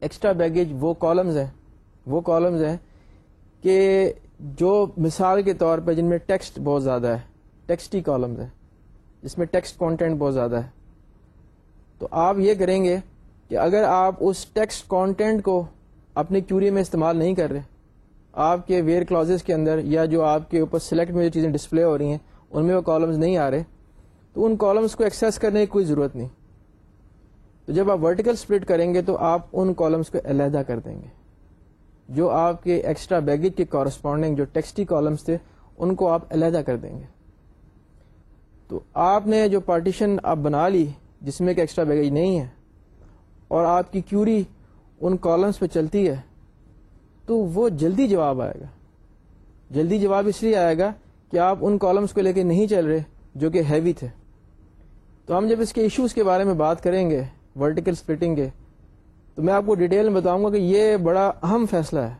ایکسٹرا بیگیج وہ کالمز ہیں، وہ کالمز ہیں کہ جو مثال کے طور پہ جن میں ٹیکسٹ بہت زیادہ ہے ٹیکسٹی کالمز ہیں، جس میں ٹیکسٹ کانٹینٹ بہت زیادہ ہے۔ تو آپ یہ کریں گے کہ اگر آپ اس ٹیکسٹ کانٹینٹ کو اپنی کیوری میں استعمال نہیں کر رہے آپ کے ویئر کلازز کے اندر یا جو آپ کے اوپر سلیکٹ میں جو چیزیں ڈسپلے ہو رہی ہیں، ان میں وہ کالمز نہیں آ رہے، تو ان کالمز کو ایکسیس کرنے کی کوئی ضرورت نہیں۔ تو جب آپ ورٹیکل اسپلٹ کریں گے تو آپ ان کالمز کو علیحدہ کر دیں گے۔ جو آپ کے ایکسٹرا بیگیج کے کورسپونڈنگ جو ٹیکسٹی کالمز تھے، ان کو آپ علیحدہ کر دیں گے۔ تو آپ نے جو پارٹیشن آپ بنا لی، جس میں کہ ایکسٹرا بیگیج نہیں ہے، اور آپ کی کیوری ان کالمس پہ چلتی ہے تو وہ جلدی جواب آئے گا۔ جلدی جواب اس لیے آئے گا کہ آپ ان کالمس کو لے کے نہیں چل رہے جو کہ ہیوی تھے۔ تو ہم جب اس کے ایشوز کے بارے میں بات کریں گے ورٹیکل اسپلٹنگ کے، تو میں آپ کو ڈیٹیل میں بتاؤں گا کہ یہ بڑا اہم فیصلہ ہے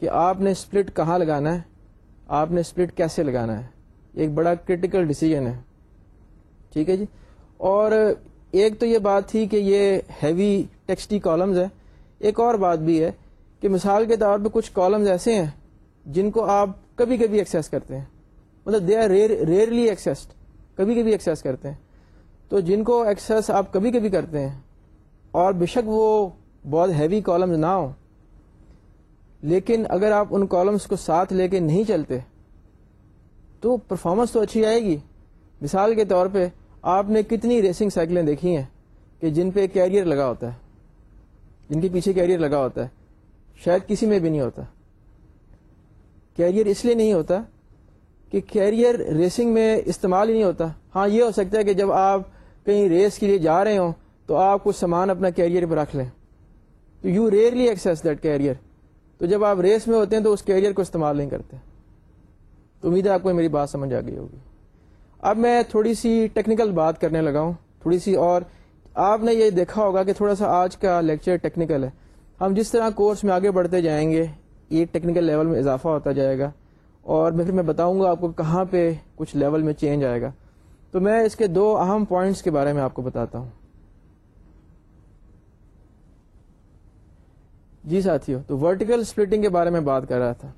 کہ آپ نے اسپلٹ کہاں لگانا ہے، آپ نے اسپلٹ کیسے لگانا ہے۔ ایک بڑا کرٹیکل ڈیسیجن ہے۔ ٹھیک ہے جی؟ اور ایک تو یہ بات تھی کہ یہ ہیوی ٹیکسٹی کالمز ہے۔ ایک اور بات بھی ہے کہ مثال کے طور پہ کچھ کالمز ایسے ہیں جن کو آپ کبھی کبھی ایکسیس کرتے ہیں۔ مطلب they are rare rarely accessed کبھی کبھی ایکسیس کرتے ہیں۔ تو جن کو ایکسیس آپ کبھی کبھی کرتے ہیں، اور بے شک وہ بہت ہیوی کالمز نہ ہوں۔ لیکن اگر آپ ان کالمز کو ساتھ لے کے نہیں چلتے، تو پرفارمنس تو اچھی آئے گی۔ مثال کے طور پہ آپ نے کتنی ریسنگ سائیکلیں دیکھی ہیں کہ جن پہ کیریئر لگا ہوتا ہے، جن کے پیچھے کیریئر لگا ہوتا ہے۔ شاید کسی میں بھی نہیں ہوتا۔ کیریئر اس لیے نہیں ہوتا کہ کیریئر ریسنگ میں استعمال ہی نہیں ہوتا۔ ہاں یہ ہو سکتا ہے کہ جب آپ کہیں ریس کے لیے جا رہے ہوں تو آپ کچھ سامان اپنا کیریئر پہ رکھ لیں۔ تو you really access that carrier تو جب آپ ریس میں ہوتے ہیں تو اس کیریئر کو استعمال نہیں کرتے۔ تو امید ہے آپ کو میری بات سمجھ آ گئی ہوگی۔ اب میں تھوڑی سی ٹیکنیکل بات کرنے لگا ہوں۔ تھوڑی سی اور آپ نے یہ دیکھا ہوگا کہ تھوڑا سا آج کا لیکچر ٹیکنیکل ہے۔ ہم جس طرح کورس میں آگے بڑھتے جائیں گے، یہ ٹیکنیکل لیول میں اضافہ ہوتا جائے گا اور میں پھر میں بتاؤں گا آپ کو کہاں پہ کچھ لیول میں چینج آئے گا۔ تو میں اس کے دو اہم پوائنٹس کے بارے میں آپ کو بتاتا ہوں۔ جی ساتھیو، تو ورٹیکل اسپلٹنگ کے بارے میں بات کر رہا تھا۔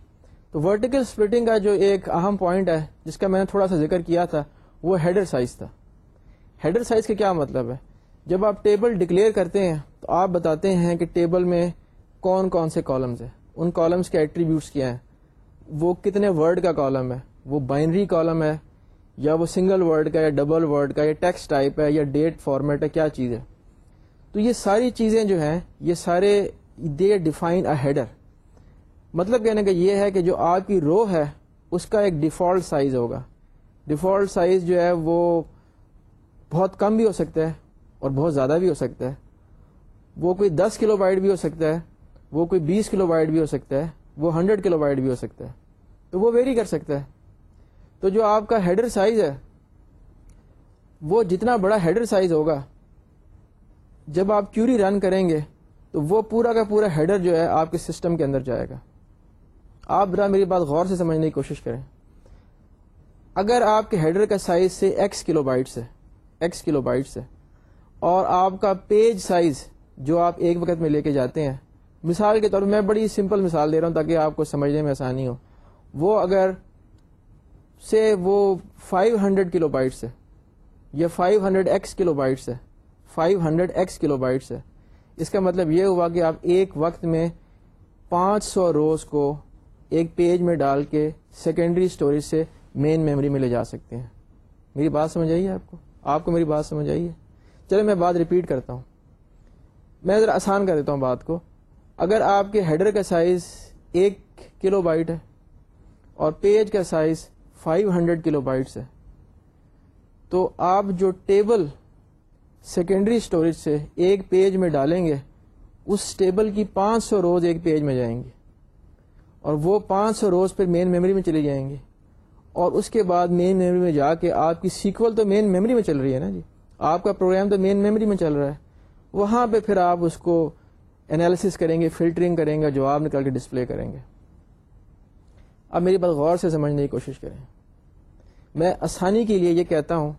تو ورٹیکل اسپلٹنگ کا جو ایک اہم پوائنٹ ہے، جس کا میں نے تھوڑا سا ذکر کیا تھا، وہ ہیڈر سائز تھا۔ ہیڈر سائز کا کیا مطلب ہے؟ جب آپ ٹیبل ڈکلیئر کرتے ہیں تو آپ بتاتے ہیں کہ ٹیبل میں کون کون سے کالمز ہیں؟ ان کالمز کے ایٹریبیوٹس کیا ہیں؟ وہ کتنے ورڈ کا کالم ہے؟ وہ بائنری کالم ہے یا وہ سنگل ورڈ کا یا ڈبل ورڈ کا یا ٹیکسٹ ٹائپ ہے یا ڈیٹ فارمیٹ ہے؟ کیا چیز ہے؟ تو یہ ساری چیزیں جو ہیں، یہ سارے دے ڈیفائن اے ہیڈر مطلب کہنے کا یہ ہے کہ جو آپ کی رو ہے، اس کا ایک ڈیفالٹ سائز ہوگا۔ ڈیفالٹ سائز جو ہے، وہ بہت کم بھی ہو سکتا ہے اور بہت زیادہ بھی ہو سکتا ہے۔ وہ کوئی دس کلو بائٹ بھی ہو سکتا ہے، وہ کوئی بیس کلو بائٹ بھی ہو سکتا ہے، وہ ہنڈریڈ کلو بائٹ بھی ہو سکتا ہے۔ تو وہ ویری کر سکتا ہے۔ تو جو آپ کا ہیڈر سائز ہے، وہ جتنا بڑا ہیڈر سائز ہوگا، جب آپ کیوری رن کریں گے، تو وہ پورا کا پورا ہیڈر جو ہے آپ کے سسٹم کے اندر جائے گا۔ آپ برا میری بات غور سے سمجھنے کی کوشش کریں۔ اگر آپ کے ہیڈر کا سائز سے ایکس کلو بائٹس ہے ایکس کلو بائٹس ہے، اور آپ کا پیج سائز جو آپ ایک وقت میں لے کے جاتے ہیں۔ مثال کے طور پر میں بڑی سمپل مثال دے رہا ہوں تاکہ آپ کو سمجھنے میں آسانی ہو۔ وہ اگر سے وہ 500 ہنڈریڈ کلو بائٹس ہے یا 500 ہنڈریڈ ایکس کلو بائٹس ہے 500 ہنڈریڈ ایکس کلو بائٹس ہے۔ اس کا مطلب یہ ہوا کہ آپ ایک وقت میں پانچ سو روز کو ایک پیج میں ڈال کے سیکنڈری اسٹوریج سے مین میموری میں لے جا سکتے ہیں۔ میری بات سمجھ آئیے آپ کو؟ آپ کو میری بات سمجھ آئیے چلے میں بات ریپیٹ کرتا ہوں۔ میں ذرا آسان کر دیتا ہوں بات کو۔ اگر آپ کے ہیڈر کا سائز ایک کلو بائٹ ہے اور پیج کا سائز 500 ہنڈریڈ کلو بائٹس ہے، تو آپ جو ٹیبل سیکنڈری اسٹوریج سے ایک پیج میں ڈالیں گے، اس ٹیبل کی پانچ سو روز ایک پیج میں جائیں گے اور وہ پانچ سو روز پھر مین میموری میں چلے جائیں گے۔ اور اس کے بعد مین میموری میں جا کے آپ کی سیکول تو مین میموری میں چل رہی ہے نا جی؟ آپ کا پروگرام تو مین میموری میں چل رہا ہے۔ وہاں پہ پھر آپ اس کو انالیسس کریں گے فلٹرنگ کریں گے جواب نکال کے ڈسپلے کریں گے۔ اب میری بات غور سے سمجھنے کی کوشش کریں۔ میں آسانی کے لیے یہ کہتا ہوں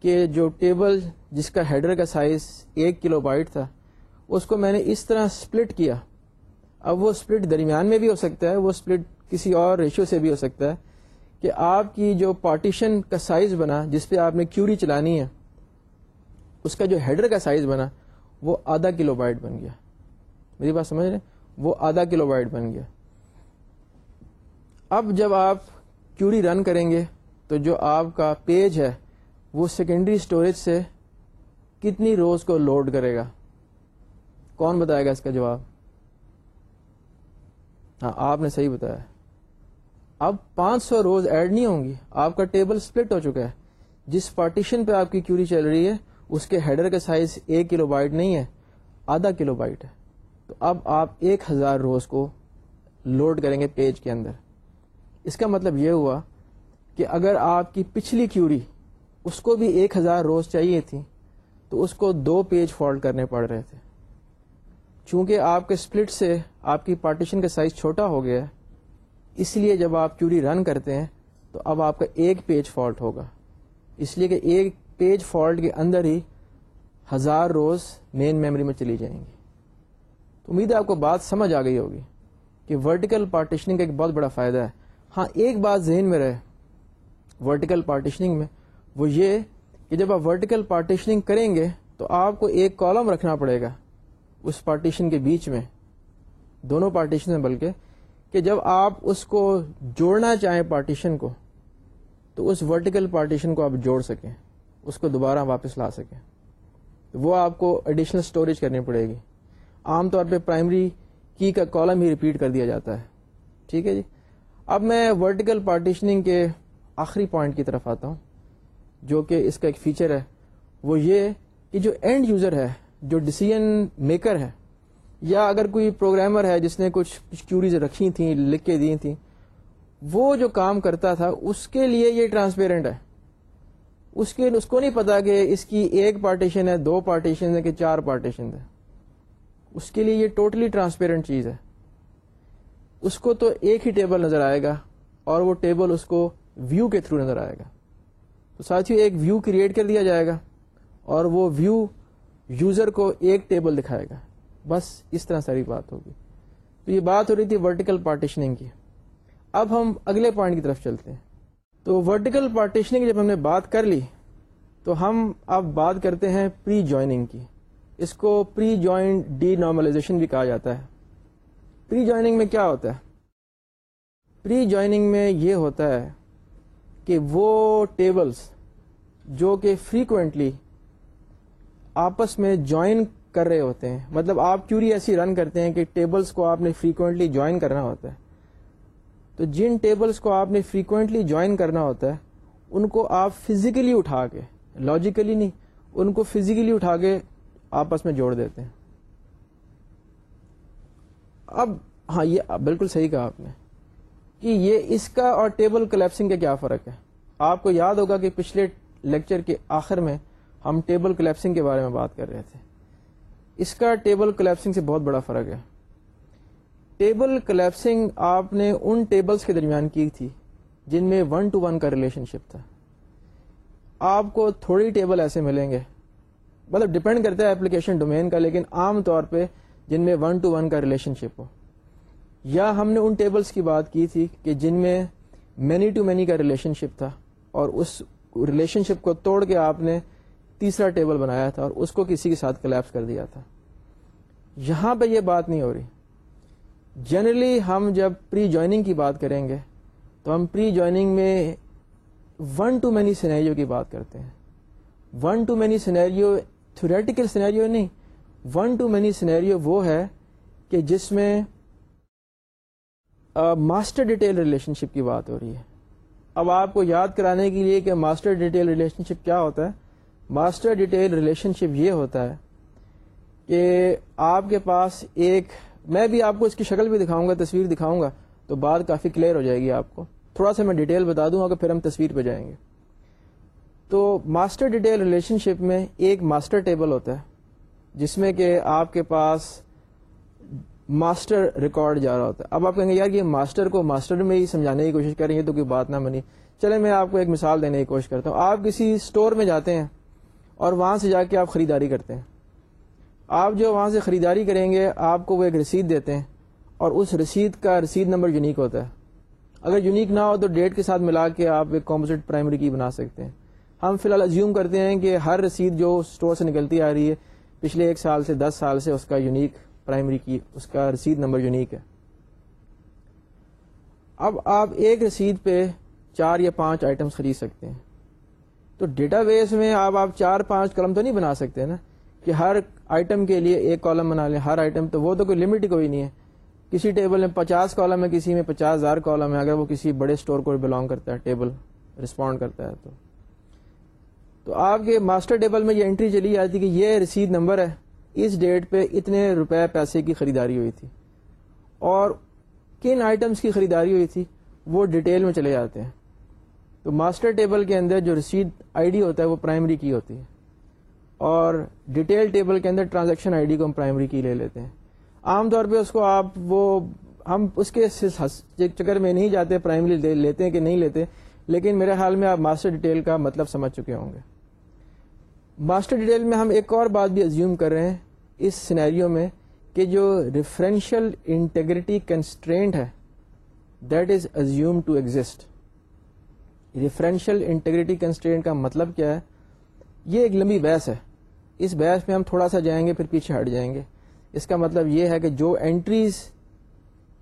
کہ جو ٹیبل جس کا ہیڈر کا سائز ایک کلو بائٹ تھا، اس کو میں نے اس طرح سپلٹ کیا۔ اب وہ سپلٹ درمیان میں بھی ہو سکتا ہے، وہ سپلٹ کسی اور ریشو سے بھی ہو سکتا ہے کہ آپ کی جو پارٹیشن کا سائز بنا، جس پہ آپ نے کیوری چلانی ہے، اس کا جو ہیڈر کا سائز بنا وہ آدھا کلو بائٹ بن گیا۔ میری بات سمجھ رہے وہ آدھا کلو بائٹ بن گیا۔ اب جب آپ کیوری رن کریں گے تو جو آپ کا پیج ہے، وہ سیکنڈری اسٹوریج سے کتنی روز کو لوڈ کرے گا؟ کون بتائے گا اس کا جواب؟ ہاں آپ نے صحیح بتایا۔ اب پانچ سو روز ایڈ نہیں ہوں گی، آپ کا ٹیبل سپلٹ ہو چکا ہے۔ جس پارٹیشن پہ آپ کی کیوری چل رہی ہے اس کے ہیڈر کا سائز ایک کلو بائٹ نہیں ہے، آدھا کلو بائٹ ہے۔ تو اب آپ ایک ہزار روز کو لوڈ کریں گے پیج کے اندر۔ اس کا مطلب یہ ہوا کہ اگر آپ کی پچھلی کیوری اس کو بھی ایک ہزار روز چاہیے تھی، تو اس کو دو پیج فالٹ کرنے پڑ رہے تھے۔ چونکہ آپ کے اسپلٹ سے آپ کی پارٹیشن کا سائز چھوٹا ہو گیا ہے، اس لیے جب آپ کیوری رن کرتے ہیں، تو اب آپ کا ایک پیج فالٹ ہوگا۔ اس لیے کہ ایک پیج فالٹ کے اندر ہی ہزار روز مین میموری میں چلی جائیں گی۔ تو امید ہے آپ کو بات سمجھ آ گئی ہوگی کہ ورٹیکل پارٹیشننگ کا ایک بہت بڑا فائدہ ہے۔ ہاں ایک بات ذہن میں رہے ورٹیکل پارٹیشننگ میں، وہ یہ کہ جب آپ ورٹیکل پارٹیشننگ کریں گے تو آپ کو ایک کالم رکھنا پڑے گا اس پارٹیشن کے بیچ میں۔ دونوں پارٹیشن میں بلکہ کہ جب آپ اس کو جوڑنا چاہیں پارٹیشن کو، تو اس ورٹیکل پارٹیشن کو آپ جوڑ سکیں۔ اس کو دوبارہ واپس لا سکیں۔ وہ آپ کو ایڈیشنل اسٹوریج کرنی پڑے گی۔ عام طور پہ پرائمری کی کا کالم ہی ریپیٹ کر دیا جاتا ہے۔ ٹھیک ہے جی؟ اب میں ورٹیکل پارٹیشننگ کے آخری پوائنٹ کی طرف آتا ہوں، جو کہ اس کا ایک فیچر ہے۔ وہ یہ کہ جو اینڈ یوزر ہے، جو ڈسیزن میکر ہے، یا اگر کوئی پروگرامر ہے جس نے کچھ کچھ کیوریز رکھی تھیں، لکھ کے دی تھیں، وہ جو کام کرتا تھا، اس کے لیے یہ ٹرانسپیرنٹ ہے۔ اس کے اس کو نہیں پتا کہ اس کی ایک پارٹیشن ہے، دو پارٹیشن ہے کہ چار پارٹیشن ہے اس کے لیے یہ ٹوٹلی ٹرانسپیرنٹ چیز ہے۔ اس کو تو ایک ہی ٹیبل نظر آئے گا اور وہ ٹیبل اس کو ویو کے تھرو نظر آئے گا۔ تو ساتھ ہی ایک ویو کریٹ کر دیا جائے گا اور وہ ویو یوزر کو ایک ٹیبل دکھائے گا۔ بس اس طرح ساری بات ہوگی۔ تو یہ بات ہو رہی تھی ورٹیکل پارٹیشننگ کی۔ اب ہم اگلے پوائنٹ کی طرف چلتے ہیں۔ تو ورٹیکل پارٹیشننگ جب ہم نے بات کر لی، تو ہم اب بات کرتے ہیں پری جوائننگ کی۔ اس کو پری جوائنٹ ڈی نارملائزیشن بھی کہا جاتا ہے۔ پری جوائننگ میں کیا ہوتا ہے؟ پری جوائننگ میں یہ ہوتا ہے کہ وہ ٹیبلز جو کہ فریکوینٹلی آپس میں جوائن کر رہے ہوتے ہیں مطلب آپ کیوری ایسی رن کرتے ہیں کہ ٹیبلز کو آپ نے فریکوینٹلی جوائن کرنا ہوتا ہے۔ تو جن ٹیبلز کو آپ نے فریکوینٹلی جوائن کرنا ہوتا ہے، ان کو آپ فزیکلی اٹھا کے لاجیکلی نہیں، ان کو فزیکلی اٹھا کے آپس میں جوڑ دیتے ہیں۔ اب ہاں یہ بالکل صحیح کہا آپ نے کہ یہ اس کا اور ٹیبل کلیپسنگ کا کیا فرق ہے۔ آپ کو یاد ہوگا کہ پچھلے لیکچر کے آخر میں ہم ٹیبل کلیپسنگ کے بارے میں بات کر رہے تھے۔ اس کا ٹیبل کلیپسنگ سے بہت بڑا فرق ہے۔ ٹیبل کلیپسنگ آپ نے ان ٹیبلز کے درمیان کی تھی جن میں ون ٹو ون کا ریلیشن شپ تھا۔ آپ کو تھوڑی ٹیبل ایسے ملیں گے۔ مطلب ڈپینڈ کرتا ہے اپلیکیشن ڈومین کا، لیکن عام طور پہ جن میں ون ٹو ون کا ریلیشن شپ ہو۔ یا ہم نے ان ٹیبلز کی بات کی تھی کہ جن میں مینی ٹو مینی کا ریلیشن شپ تھا اور اس ریلیشن شپ کو توڑ کے آپ نے تیسرا ٹیبل بنایا تھا اور اس کو کسی کے ساتھ کلیپس کر دیا تھا۔ یہاں پہ یہ بات نہیں ہو رہی۔ جنرلی ہم جب پری جوائننگ کی بات کریں گے، تو ہم پری جوائننگ میں ون ٹو مینی سینیریو کی بات کرتے ہیں۔ One to many scenario theoretical scenario نہیں ون ٹو مینی سینیریو وہ ہے کہ جس میں ماسٹر ڈیٹیل ریلیشن شپ کی بات ہو رہی ہے۔ اب آپ کو یاد کرانے کے لیے کہ ماسٹر ڈیٹیل ریلیشن شپ کیا ہوتا ہے؟ ماسٹر ڈیٹیل ریلیشن شپ یہ ہوتا ہے کہ آپ کے پاس ایک میں بھی آپ کو اس کی شکل بھی دکھاؤں گا، تصویر دکھاؤں گا، تو بات کافی کلیئر ہو جائے گی آپ کو۔ تھوڑا سا میں ڈیٹیل بتا دوں گا پھر ہم تصویر پہ جائیں گے۔ تو ماسٹر ڈیٹیل ریلیشن شپ میں ایک ماسٹر ٹیبل ہوتا ہے، جس میں کہ آپ کے پاس ماسٹر ریکارڈ جا رہا ہوتا ہے۔ اب آپ کہیں گے، یار یہ ماسٹر کو ماسٹر میں ہی سمجھانے کی کوشش کریں گے تو کوئی بات نہ بنی۔ چلے میں آپ کو ایک مثال دینے کی کوشش کرتا ہوں۔ آپ کسی اسٹور میں جاتے ہیں اور وہاں سے جا کے آپ خریداری کرتے ہیں۔ آپ جو وہاں سے خریداری کریں گے، آپ کو وہ ایک رسید دیتے ہیں اور اس رسید کا رسید نمبر یونیک ہوتا ہے۔ اگر یونیک نہ ہو تو ڈیٹ کے ساتھ ملا کے آپ ایک کمپوزٹ پرائمری کی بنا سکتے ہیں۔ ہم فی الحال ازیوم کرتے ہیں کہ ہر رسید جو اسٹور سے نکلتی آ رہی ہے، پچھلے ایک سال سے دس سال سے اس کا یونیک پرائمری کی اس کا رسید نمبر یونیک ہے۔ اب آپ ایک رسید پہ چار یا پانچ آئٹمس خرید سکتے ہیں۔ تو ڈیٹا بیس میں آپ آپ چار پانچ کالم تو نہیں بنا سکتے نا؟ کہ ہر آئٹم کے لیے ایک کالم بنا لیں، ہر آئٹم تو وہ تو کوئی لمٹ کوئی نہیں ہے۔ کسی ٹیبل میں پچاس کالم ہے، کسی میں پچاس ہزار کالم ہے، اگر وہ کسی بڑے اسٹور کو بلانگ کرتا ہے ٹیبل رسپونڈ کرتا ہے تو۔ تو آپ کے ماسٹر ٹیبل میں یہ انٹری چلی جاتی کہ یہ رسید نمبر ہے۔ اس ڈیٹ پہ اتنے روپے پیسے کی خریداری ہوئی تھی۔ اور کن آئٹمس کی خریداری ہوئی تھی؟ وہ ڈیٹیل میں چلے جاتے ہیں۔ تو ماسٹر ٹیبل کے اندر جو رسید آئی ڈی ہوتا ہے، وہ پرائمری کی ہوتی ہے۔ اور ڈیٹیل ٹیبل کے اندر ٹرانزیکشن آئی ڈی کو ہم پرائمری کی لے لیتے ہیں۔ عام طور پہ اس کو آپ وہ ہم اس کے چکر میں نہیں جاتے، پرائمری لیتے ہیں کہ نہیں لیتے، لیکن میرے خیال میں آپ ماسٹر ڈیٹیل کا مطلب سمجھ چکے ہوں گے۔ ماسٹر ڈیٹیل میں ہم ایک اور بات بھی ازیوم کر رہے ہیں اس سینیریو میں کہ جو ریفرنشل انٹیگریٹی کنسٹرینٹ ہے that is assume to exist referential integrity constraint کا مطلب کیا ہے؟ یہ ایک لمبی بحث ہے۔ اس بحث میں ہم تھوڑا سا جائیں گے، پھر پیچھے ہٹ جائیں گے۔ اس کا مطلب یہ ہے کہ جو انٹریز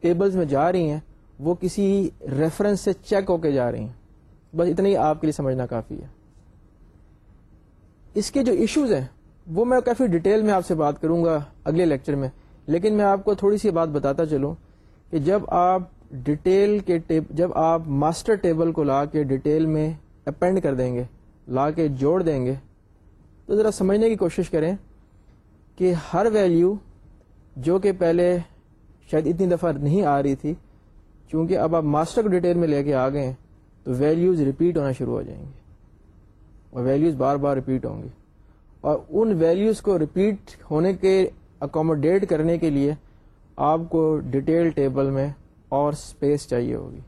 ٹیبلز میں جا رہی ہیں، وہ کسی ریفرنس سے چیک ہو کے جا رہی ہیں۔ بس اتنا ہی آپ کے لیے سمجھنا کافی ہے۔ اس کے جو ایشوز ہیں، وہ میں کافی ڈیٹیل میں آپ سے بات کروں گا اگلے لیکچر میں۔ لیکن میں آپ کو تھوڑی سی بات بتاتا چلوں کہ جب آپ ڈیٹیل کے جب آپ ماسٹر ٹیبل کو لا کے ڈیٹیل میں اپینڈ کر دیں گے، لا کے جوڑ دیں گے تو ذرا سمجھنے کی کوشش کریں کہ ہر ویلیو جو کہ پہلے شاید اتنی دفعہ نہیں آ رہی تھی، چونکہ اب آپ ماسٹر کو ڈیٹیل میں لے کے آ گئے ہیں، تو ویلیوز ریپیٹ ہونا شروع ہو جائیں گے۔ اور ویلیوز بار بار ریپیٹ ہوں گی اور ان ویلیوز کو ریپیٹ ہونے کے اکوموڈیٹ کرنے کے لیے آپ کو ڈیٹیل ٹیبل میں اور اسپیس چاہیے ہوگی۔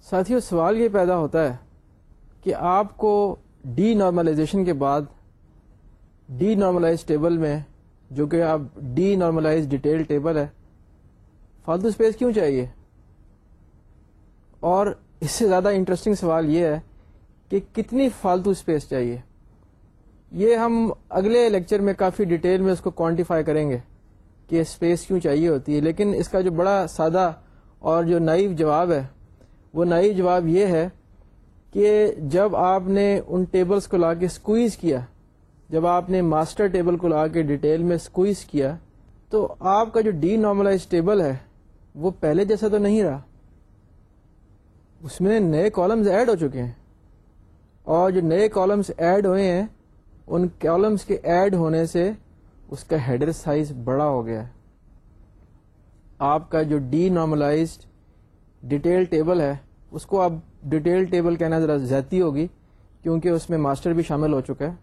ساتھیوں سوال یہ پیدا ہوتا ہے کہ آپ کو ڈی نارملائزیشن کے بعد ڈی نارملائز ٹیبل میں، جو کہ آپ ڈی نارملائز ڈیٹیل ٹیبل ہے، فالتو اسپیس کیوں چاہیے؟ اور اس سے زیادہ انٹرسٹنگ سوال یہ ہے کہ کتنی فالتو اسپیس چاہیے؟ یہ ہم اگلے لیکچر میں کافی ڈیٹیل میں اس کو کوانٹیفائی کریں گے کہ اسپیس کیوں چاہیے ہوتی ہے۔ لیکن اس کا جو بڑا سادہ اور جو نائف جواب ہے، وہ نائف جواب یہ ہے کہ جب آپ نے ان ٹیبلز کو لا کے اسکوئز کیا، جب آپ نے ماسٹر ٹیبل کو لا کے ڈیٹیل میں اسکوئز کیا، تو آپ کا جو ڈی نارملائز ٹیبل ہے، وہ پہلے جیسا تو نہیں رہا۔ اس میں نئے کالمز ایڈ ہو چکے ہیں۔ اور جو نئے کالمز ایڈ ہوئے ہیں، ان کالمز کے ایڈ ہونے سے اس کا ہیڈر سائز بڑا ہو گیا۔ ہے آپ کا جو ڈی نارملائزڈ ڈیٹیل ٹیبل ہے اس کو آپ ڈیٹیل ٹیبل کہنا ذرا زیادتی ہوگی، کیونکہ اس میں ماسٹر بھی شامل ہو چکا ہے۔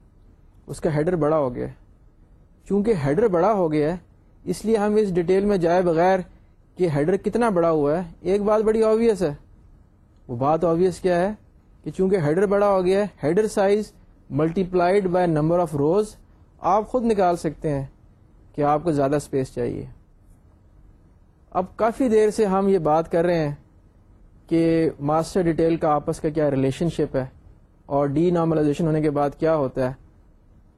اس کا ہیڈر بڑا ہو گیا ہے۔ چونکہ ہیڈر بڑا ہو گیا ہے، اس لیے ہم اس ڈیٹیل میں جائے بغیر کہ ہیڈر کتنا بڑا ہوا ہے، ایک بات بڑی آبویس ہے۔ وہ بات آبیس کیا ہے کہ چونکہ ہیڈر بڑا ہو گیا ہے، header size multiplied by number of rows آپ خود نکال سکتے ہیں کہ آپ کو زیادہ اسپیس چاہیے۔ اب کافی دیر سے ہم یہ بات کر رہے ہیں۔ کہ ماسٹر ڈیٹیل کا آپس کا کیا ریلیشن شپ ہے اور ڈی نارملائزیشن ہونے کے بعد کیا ہوتا ہے۔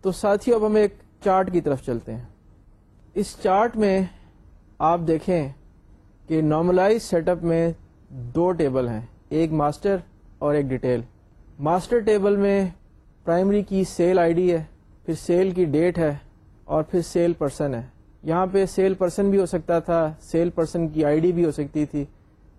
تو ساتھی، اب ہم ایک چارٹ کی طرف چلتے ہیں۔ اس چارٹ میں آپ دیکھیں کہ نارملائز سیٹ اپ میں دو ٹیبل ہیں، ایک ماسٹر اور ایک ڈیٹیل ماسٹر ٹیبل میں primary key sale I D ہے، پھر سیل کی ڈیٹ ہے اور پھر سیل پرسن ہے۔ یہاں پہ سیل پرسن بھی ہو سکتا تھا سیل پرسن کی آئی ڈی بھی ہو سکتی تھی۔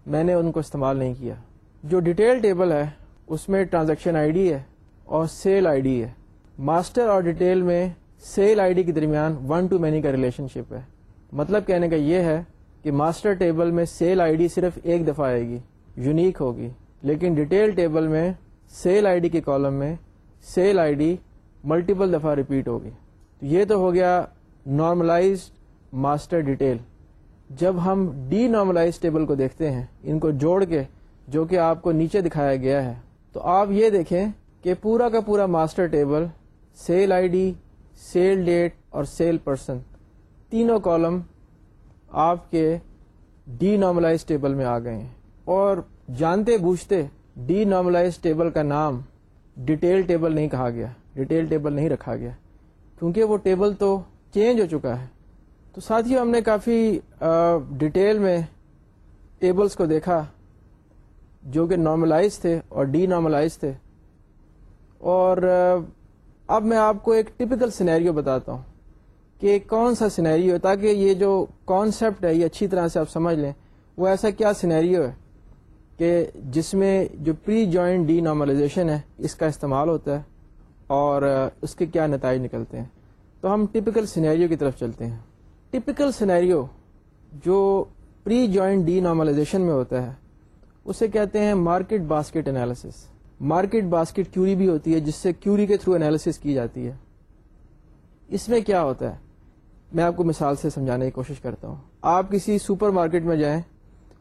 میں نے ان کو استعمال نہیں کیا۔ جو ڈیٹیل ٹیبل ہے، اس میں ٹرانزیکشن آئی ڈی ہے اور سیل آئی ڈی ہے۔ ماسٹر اور ڈیٹیل میں سیل آئی ڈی کے درمیان ون ٹو مینی کا ریلیشن شپ ہے۔ مطلب کہنے کا یہ ہے کہ ماسٹر ٹیبل میں سیل آئی ڈی صرف ایک دفعہ آئے گی یونیک ہوگی۔ لیکن ڈیٹیل ٹیبل میں سیل آئی ڈی کے کالم میں سیل آئی ڈی ملٹیپل دفعہ ریپیٹ ہوگی۔ تو یہ تو ہو گیا نارملائزڈ ماسٹر ڈیٹیل۔ جب ہم ڈی نارملائز ٹیبل کو دیکھتے ہیں، ان کو جوڑ کے جو کہ آپ کو نیچے دکھایا گیا ہے، تو آپ یہ دیکھیں کہ پورا کا پورا master table sale I D sale date اور سیل پرسن تینوں کالم آپ کے ڈی نارملائز ٹیبل میں آ گئے ہیں۔ اور جانتے بوجھتے ڈی نارملائز ٹیبل کا نام ڈیٹیل ٹیبل نہیں کہا گیا ڈیٹیل ٹیبل نہیں رکھا گیا، کیونکہ وہ ٹیبل تو چینج ہو چکا ہے۔ تو ساتھ ہی ہم نے کافی ڈیٹیل میں ٹیبلز کو دیکھا، جو کہ نارملائز تھے اور ڈی نارملائز تھے۔ اور اب میں آپ کو ایک ٹپکل سینیریو بتاتا ہوں کہ کون سا سینیریو ہے، تاکہ یہ جو کانسیپٹ ہے، یہ اچھی طرح سے آپ سمجھ لیں، وہ ایسا کیا سینیریو ہے کہ جس میں جو پری جوائنٹ ڈی نارملائزیشن ہے، اس کا استعمال ہوتا ہے اور اس کے کیا نتائج نکلتے ہیں۔ تو ہم ٹپکل سینیریو کی طرف چلتے ہیں۔ ٹپکل سینیریو جو پری جوائنٹ ڈی نارملائزیشن میں ہوتا ہے، اسے کہتے ہیں market basket analysis. Market basket query بھی ہوتی ہے، جس سے کیوری کے تھرو انالیس کی جاتی ہے۔ اس میں کیا ہوتا ہے؟ میں آپ کو مثال سے سمجھانے کی کوشش کرتا ہوں۔ آپ کسی سپر مارکیٹ میں جائیں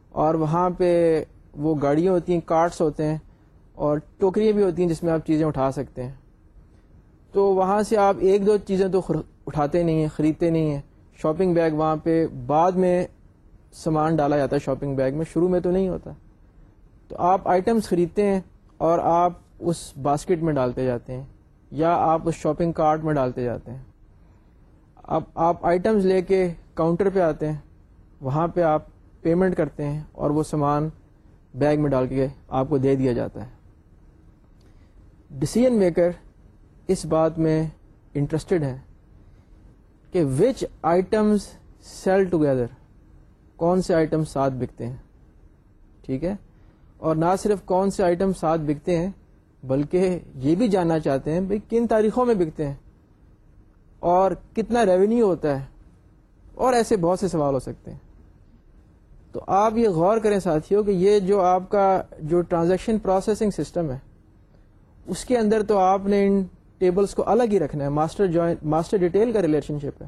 اور وہاں پہ وہ گاڑیاں ہوتی ہیں، کارٹس ہوتے ہیں اور ٹوکریاں بھی ہوتی ہیں جس میں آپ چیزیں اٹھا سکتے ہیں۔ تو وہاں سے آپ ایک دو چیزیں تو اٹھاتے نہیں ہیں، خریدتے نہیں ہیں۔ شاپنگ بیگ وہاں پہ بعد میں سامان ڈالا جاتا ہے شاپنگ بیگ میں، شروع میں تو نہیں ہوتا۔ تو آپ آئٹمس خریدتے ہیں اور آپ اس باسکٹ میں ڈالتے جاتے ہیں یا آپ اس شاپنگ کارٹ میں ڈالتے جاتے ہیں۔ اب آپ آئٹمس لے کے کاؤنٹر پہ آتے ہیں، وہاں پہ آپ پیمنٹ کرتے ہیں اور وہ سامان بیگ میں ڈال کے آپ کو دے دیا جاتا ہے۔ ڈسیزن میکر اس بات میں انٹرسٹڈ ہے کہ وچ آئٹمس سیل ٹوگیدر کون سے آئٹم ساتھ بکتے ہیں؟ ٹھیک ہے؟ اور نہ صرف کون سے آئٹم ساتھ بکتے ہیں، بلکہ یہ بھی جاننا چاہتے ہیں بھائی کن تاریخوں میں بکتے ہیں اور کتنا ریونیو ہوتا ہے اور ایسے بہت سے سوال ہو سکتے ہیں۔ تو آپ یہ غور کریں ساتھیوں کہ یہ جو آپ کا جو ٹرانزیکشن پروسیسنگ سسٹم ہے، اس کے اندر تو آپ نے ان ٹیبلز کو الگ ہی رکھنا ہے ماسٹر جوائن ماسٹر ڈیٹیل کا ریلیشن شپ ہے۔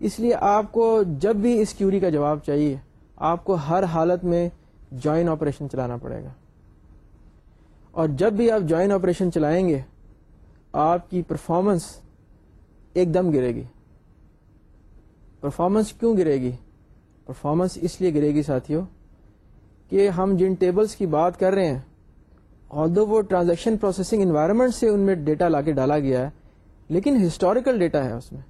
اس لیے آپ کو جب بھی اس کیوری کا جواب چاہیے، آپ کو ہر حالت میں جوائن آپریشن چلانا پڑے گا۔ اور جب بھی آپ جوائن آپریشن چلائیں گے، آپ کی پرفارمنس ایک دم گرے گی۔ پرفارمنس کیوں گرے گی؟ پرفارمنس اس لیے گرے گی ساتھیوں کہ ہم جن ٹیبلز کی بات کر رہے ہیں دو وہ ٹرانزیکشن پروسیسنگ انوائرمنٹ سے ان میں ڈیٹا لا کے ڈالا گیا ہے، لیکن ہسٹوریکل ڈیٹا ہے اس میں۔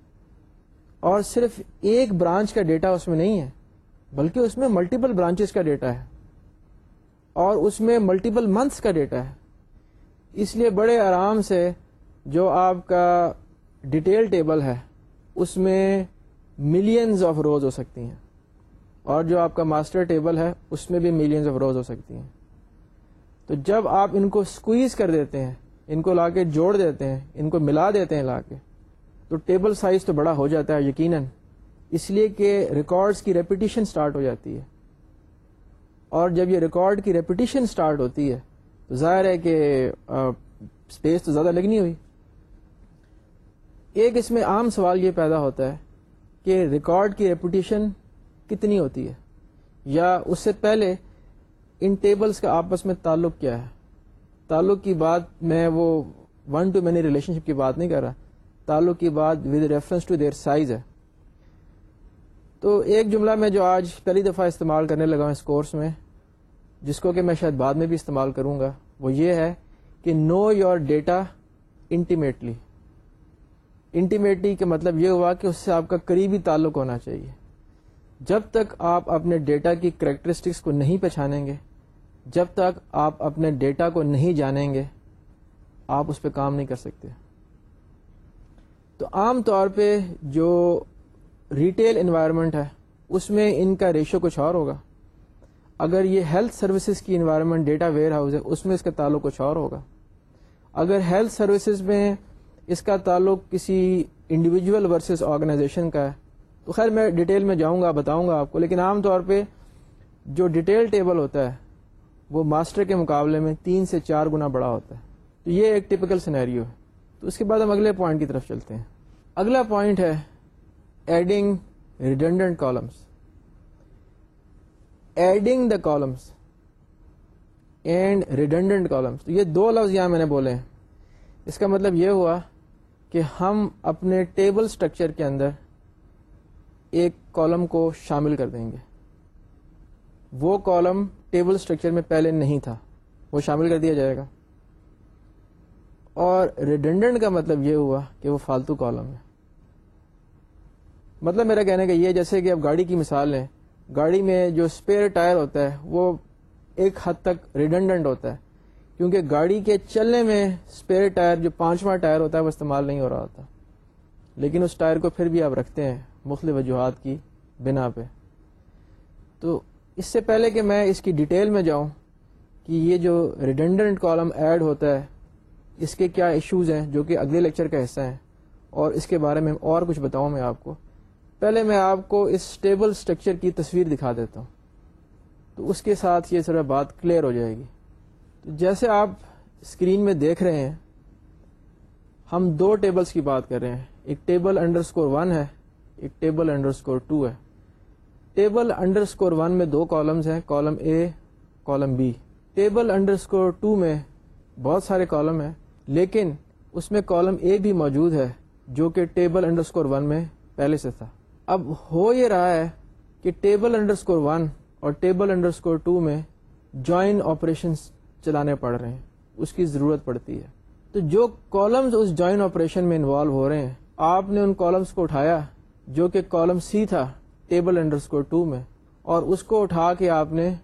اور صرف ایک برانچ کا ڈیٹا اس میں نہیں ہے، بلکہ اس میں ملٹیپل برانچز کا ڈیٹا ہے۔ اور اس میں ملٹیپل منتھس کا ڈیٹا ہے۔ اس لیے بڑے آرام سے جو آپ کا ڈیٹیل ٹیبل ہے، اس میں ملینز آف روز ہو سکتی ہیں۔ اور جو آپ کا ماسٹر ٹیبل ہے، اس میں بھی ملینز آف روز ہو سکتی ہیں۔ تو جب آپ ان کو سکویز کر دیتے ہیں، ان کو لا کے جوڑ دیتے ہیں، ان کو ملا دیتے ہیں لا کے، تو ٹیبل سائز تو بڑا ہو جاتا ہے یقیناً۔ اس لیے کہ ریکارڈس کی ریپیٹیشن سٹارٹ ہو جاتی ہے۔ اور جب یہ ریکارڈ کی ریپیٹیشن سٹارٹ ہوتی ہے، تو ظاہر ہے کہ اسپیس تو زیادہ لگنی ہوئی۔ ایک اس میں عام سوال یہ پیدا ہوتا ہے کہ ریکارڈ کی ریپوٹیشن کتنی ہوتی ہے؟ یا اس سے پہلے ان ٹیبلز کا آپس میں تعلق کیا ہے؟ تعلق کی بات میں وہ one to many relationship کی بات نہیں کر رہا۔ تعلق کی بات with reference to their size ہے۔ تو ایک جملہ میں جو آج پہلی دفعہ استعمال کرنے لگا ہوں اس کورس میں، جس کو کہ میں شاید بعد میں بھی استعمال کروں گا، وہ یہ ہے کہ know your data intimately intimately کا مطلب یہ ہوا کہ اس سے آپ کا قریبی تعلق ہونا چاہیے۔ جب تک آپ اپنے ڈیٹا کی کریکٹرسٹکس کو نہیں پہچانیں گے جب تک آپ اپنے ڈیٹا کو نہیں جانیں گے، آپ اس پہ کام نہیں کر سکتے۔ تو عام طور پہ جو ریٹیل انوائرمنٹ ہے، اس میں ان کا ریشو کچھ اور ہوگا۔ اگر یہ ہیلتھ سروسز کی انوائرمنٹ ڈیٹا ویئر ہاؤس ہے، اس میں اس کا تعلق کچھ اور ہوگا۔ اگر ہیلتھ سروسز میں اس کا تعلق کسی انڈیویجول ورسز آرگنائزیشن کا ہے، تو خیر میں ڈیٹیل میں جاؤں گا، بتاؤں گا آپ کو۔ لیکن عام طور پہ جو ڈیٹیل ٹیبل ہوتا ہے وہ ماسٹر کے مقابلے میں تین سے چار گنا بڑا ہوتا ہے۔ تو یہ ایک ٹپکل سینیریو ہے۔ تو اس کے بعد ہم اگلے پوائنٹ کی طرف چلتے ہیں۔ اگلا پوائنٹ ہے adding redundant columns adding the columns and redundant columns یہ دو لفظ یہاں میں نے بولے ہیں۔ اس کا مطلب یہ ہوا کہ ہم اپنے ٹیبل اسٹرکچر کے اندر ایک کالم کو شامل کر دیں گے۔ وہ کالم ٹیبل اسٹرکچر میں پہلے نہیں تھا، وہ شامل کر دیا جائے گا۔ اور ریڈنڈنٹ کا مطلب یہ ہوا کہ وہ فالتو کالم ہے۔ مطلب میرا کہنے کا یہ جیسے کہ اب گاڑی کی مثال لیں گاڑی میں جو اسپیئر ٹائر ہوتا ہے، وہ ایک حد تک ریڈنڈنٹ ہوتا ہے، کیونکہ گاڑی کے چلنے میں اسپیئر ٹائر جو پانچواں ٹائر ہوتا ہے، وہ استعمال نہیں ہو رہا ہوتا۔ لیکن اس ٹائر کو پھر بھی آپ رکھتے ہیں مختلف وجوہات کی بنا پہ۔ تو اس سے پہلے کہ میں اس کی ڈیٹیل میں جاؤں کہ یہ جو ریڈنڈنٹ کالم ایڈ ہوتا ہے، اس کے کیا ایشوز ہیں جو کہ اگلے لیکچر کا حصہ ہیں؟ اور اس کے بارے میں اور کچھ بتاؤں میں آپ کو۔ پہلے میں آپ کو اس ٹیبل اسٹرکچر کی تصویر دکھا دیتا ہوں۔ تو اس کے ساتھ یہ سر بات کلیئر ہو جائے گی۔ تو جیسے آپ اسکرین میں دیکھ رہے ہیں، ہم دو ٹیبلز کی بات کر رہے ہیں۔ ایک ٹیبل انڈر اسکور ون ہے، ایک ٹیبل انڈر اسکور ٹو ہے۔ ٹیبل انڈر اسکور ون میں دو کالمز ہیں column A column B table underscore two میں بہت سارے کالم ہیں، لیکن اس میں کالم اے بھی موجود ہے، جو کہ ٹیبل انڈر اسکور ون میں پہلے سے تھا۔ اب ہو یہ رہا ہے کہ ٹیبل انڈر اسکور ون اور ٹیبل انڈر اسکور ٹو میں جوائن آپریشن چلانے پڑ رہے ہیں، اس کی ضرورت پڑتی ہے۔ تو جو کالمز اس جوائن آپریشن میں انوالو ہو رہے ہیں، آپ نے ان کالمز کو اٹھایا جو کہ کالم سی تھا۔ ٹیبل انڈر اسکور ٹو میں اور اس کو اٹھا کے آپ نے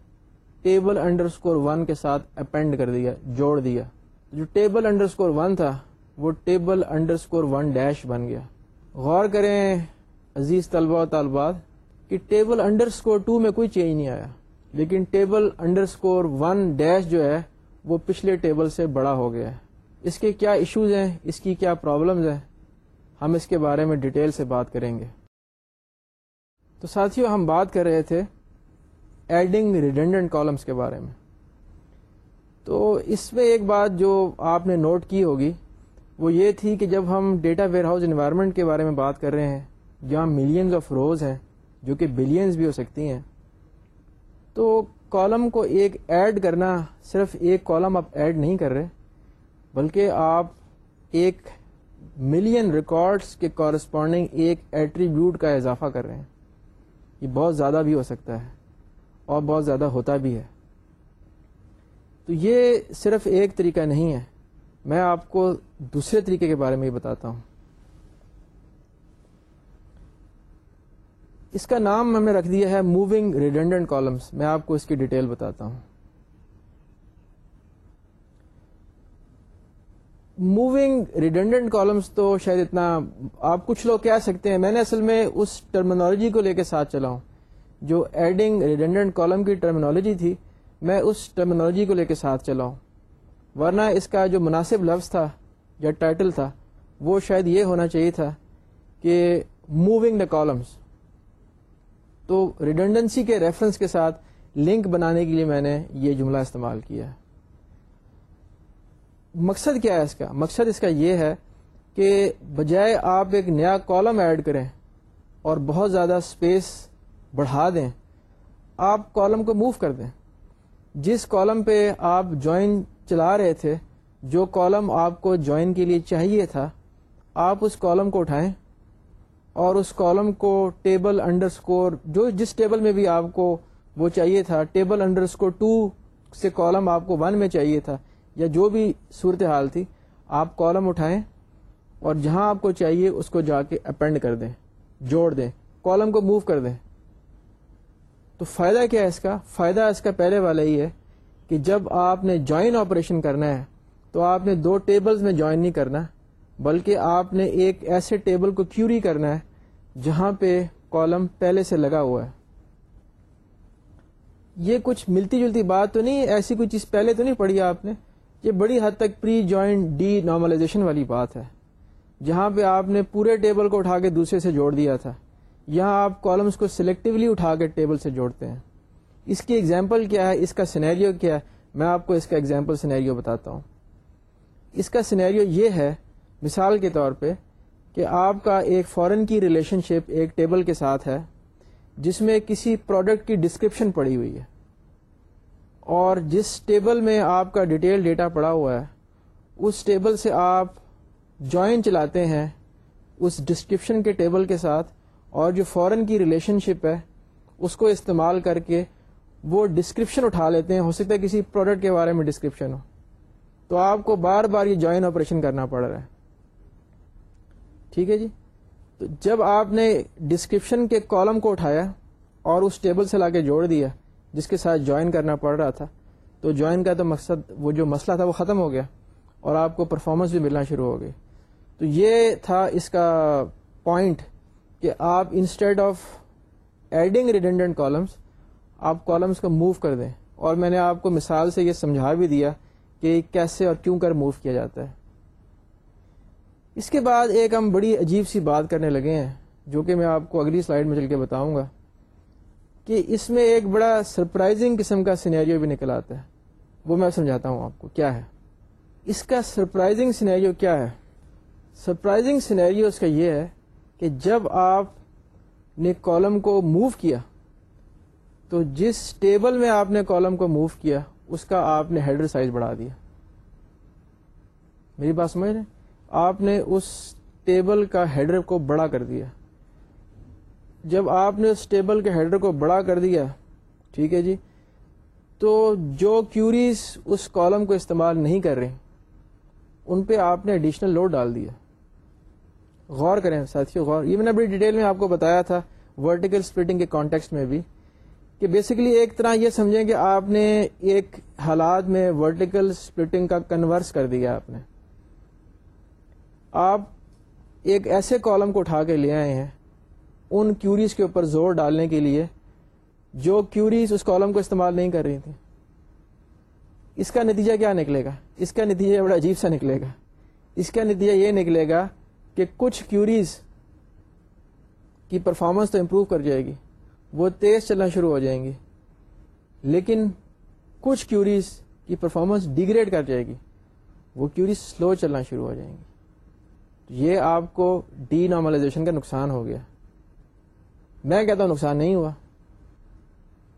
ٹیبل انڈر اسکور ون کے ساتھ اپینڈ کر دیا، جوڑ دیا۔ جو ٹیبل انڈر اسکور ون تھا، وہ table underscore one dash بن گیا۔ غور کریں عزیز طلبہ و طالبات، کہ ٹیبل انڈر اسکور ٹو میں کوئی چینج نہیں آیا۔ لیکن table underscore one dash جو ہے، وہ پچھلے ٹیبل سے بڑا ہو گیا۔ ہے اس کے کیا ایشوز ہیں؟ اس کی کیا پرابلمز ہیں؟ ہم اس کے بارے میں ڈیٹیل سے بات کریں گے۔ تو ساتھیوں ہم بات کر رہے تھے ایڈنگ ریڈنڈنٹ کالمس کے بارے میں۔ تو اس میں ایک بات جو آپ نے نوٹ کی ہوگی، وہ یہ تھی کہ جب ہم ڈیٹا ویئر ہاؤس انوائرمنٹ کے بارے میں بات کر رہے ہیں، جہاں ملینز آف روز ہیں، جو کہ بلینز بھی ہو سکتی ہیں، تو کالم کو ایک ایڈ کرنا صرف ایک کالم آپ ایڈ نہیں کر رہے، بلکہ آپ ایک ملین ریکارڈس کے کورسپونڈنگ ایک ایٹریبیوٹ کا اضافہ کر رہے ہیں۔ یہ بہت زیادہ بھی ہو سکتا ہے اور بہت زیادہ ہوتا بھی ہے۔ تو یہ صرف ایک طریقہ نہیں ہے۔ میں آپ کو دوسرے طریقے کے بارے میں یہ بتاتا ہوں۔ اس کا نام ہم نے رکھ دیا ہے موونگ ریڈنڈنٹ کالمس میں آپ کو اس کی ڈیٹیل بتاتا ہوں۔ موونگ ریڈنڈنٹ کالمس تو شاید اتنا آپ کچھ لوگ کہہ سکتے ہیں، میں نے اصل میں اس ٹرمنالوجی کو لے کے ساتھ چلا ہوں، جو ایڈنگ ریڈنڈنٹ کالم کی ٹرمنالوجی تھی، میں اس ٹرمنالوجی کو لے کے ساتھ چلا ہوں۔ ورنہ اس کا جو مناسب لفظ تھا، یا ٹائٹل تھا، وہ شاید یہ ہونا چاہیے تھا کہ موونگ دا کالمس تو ریڈنڈنسی کے ریفرنس کے ساتھ لنک بنانے کے لیے میں نے یہ جملہ استعمال کیا۔ ہے مقصد کیا ہے اس کا؟ مقصد اس کا یہ ہے کہ بجائے آپ ایک نیا کالم ایڈ کریں اور بہت زیادہ اسپیس بڑھا دیں، آپ کالم کو موو کر دیں۔ جس کالم پہ آپ جوائن چلا رہے تھے، جو کالم آپ کو جوائن کے لیے چاہیے تھا، آپ اس کالم کو اٹھائیں اور اس کالم کو ٹیبل انڈر اسکور جو جس ٹیبل میں بھی آپ کو وہ چاہیے تھا ٹیبل انڈر اسکور ٹو سے کالم آپ کو ون میں چاہیے تھا یا جو بھی صورت حال تھی، آپ کالم اٹھائیں اور جہاں آپ کو چاہیے اس کو جا کے اپینڈ کر دیں، جوڑ دیں، کالم کو موو کر دیں۔ تو فائدہ کیا ہے اس کا؟ فائدہ اس کا پہلے والا ہی ہے کہ جب آپ نے جوائن آپریشن کرنا ہے، تو آپ نے دو ٹیبلز میں جوائن نہیں کرنا، بلکہ آپ نے ایک ایسے ٹیبل کو کیوری کرنا ہے جہاں پہ کالم پہلے سے لگا ہوا ہے۔ یہ کچھ ملتی جلتی بات تو نہیں، ایسی کوئی چیز پہلے تو نہیں پڑھی آپ نے؟ یہ بڑی حد تک پری جوائنٹ ڈی نارملائزیشن والی بات ہے۔ جہاں پہ آپ نے پورے ٹیبل کو اٹھا کے دوسرے سے جوڑ دیا تھا، یہاں آپ کالمس کو سلیکٹولی اٹھا کے ٹیبل سے جوڑتے ہیں۔ اس کی ایگزامپل کیا ہے؟ اس کا سینیریو کیا ہے؟ میں آپ کو اس کا ایگزامپل سینیریو بتاتا ہوں۔ اس کا سینیریو یہ ہے، مثال کے طور پہ کہ آپ کا ایک فورن کی ریلیشن شپ ایک ٹیبل کے ساتھ ہے، جس میں کسی پروڈکٹ کی ڈسکرپشن پڑی ہوئی ہے۔ اور جس ٹیبل میں آپ کا ڈیٹیل ڈیٹا پڑا ہوا ہے، اس ٹیبل سے آپ جوائن چلاتے ہیں اس ڈسکرپشن کے ٹیبل کے ساتھ، اور جو فورن کی ریلیشن شپ ہے، اس کو استعمال کر کے وہ ڈسکرپشن اٹھا لیتے ہیں۔ ہو سکتا ہے کسی پروڈکٹ کے بارے میں ڈسکرپشن ہو۔ تو آپ کو بار بار یہ جوائن آپریشن کرنا پڑ رہا ہے۔ ٹھیک ہے جی؟ تو جب آپ نے ڈسکرپشن کے کالم کو اٹھایا اور اس ٹیبل سے لا کے جوڑ دیا جس کے ساتھ جوائن کرنا پڑ رہا تھا۔ تو جوائن کا تو مقصد، وہ جو مسئلہ تھا وہ ختم ہو گیا اور آپ کو پرفارمنس بھی ملنا شروع ہو گئی۔ تو یہ تھا اس کا پوائنٹ کہ آپ instead of adding redundant columns آپ کالمس کو موو کر دیں۔ اور میں نے آپ کو مثال سے یہ سمجھا بھی دیا کہ کیسے اور کیوں کر موو کیا جاتا ہے۔ اس کے بعد ایک ہم بڑی عجیب سی بات کرنے لگے ہیں، جو کہ میں آپ کو اگلی سلائڈ میں چل کے بتاؤں گا۔ کہ اس میں ایک بڑا سرپرائزنگ قسم کا سینیریو بھی نکل آتا ہے۔ وہ میں سمجھاتا ہوں آپ کو کیا ہے۔ اس کا سرپرائزنگ سینیریو کیا ہے؟ سرپرائزنگ سینیریو اس کا یہ ہے کہ جب آپ نے کالم کو موو کیا، تو جس ٹیبل میں آپ نے کالم کو موو کیا، اس کا آپ نے ہیڈر سائز بڑھا دیا۔ میری بات سمجھ رہے آپ نے اس ٹیبل کا ہیڈر کو بڑا کر دیا۔ جب آپ نے اس ٹیبل کے ہیڈر کو بڑا کر دیا، ٹھیک ہے جی تو جو کیوریز اس کالم کو استعمال نہیں کر رہے، ان پہ آپ نے ایڈیشنل لوڈ ڈال دیا۔ غور کریں ساتھیوں غور، یہ میں نے بڑی ڈیٹیل میں آپ کو بتایا تھا ورٹیکل اسپلٹنگ کے کانٹیکس میں بھی، کہ بیسیکلی ایک طرح یہ سمجھیں کہ آپ نے ایک حالات میں ورٹیکل اسپلٹنگ کا کنورس کر دیا آپ نے۔ آپ ایک ایسے کالم کو اٹھا کے لے آئے ہیں ان کیوریز کے اوپر زور ڈالنے کے لیے جو کیوریز اس کالم کو استعمال نہیں کر رہی تھی اس کا نتیجہ کیا نکلے گا؟ اس کا نتیجہ بڑا عجیب سا نکلے گا۔ اس کا نتیجہ یہ نکلے گا کہ کچھ کیوریز کی پرفارمنس تو امپروو کر جائے گی، وہ تیز چلنا شروع ہو جائیں گی، لیکن کچھ کیوریز کی پرفارمنس ڈیگریڈ کر جائے گی، وہ کیوریز سلو چلنا شروع ہو جائیں گی۔ یہ آپ کو ڈی نارملائزیشن کا نقصان ہو گیا۔ میں کہتا ہوں نقصان نہیں ہوا۔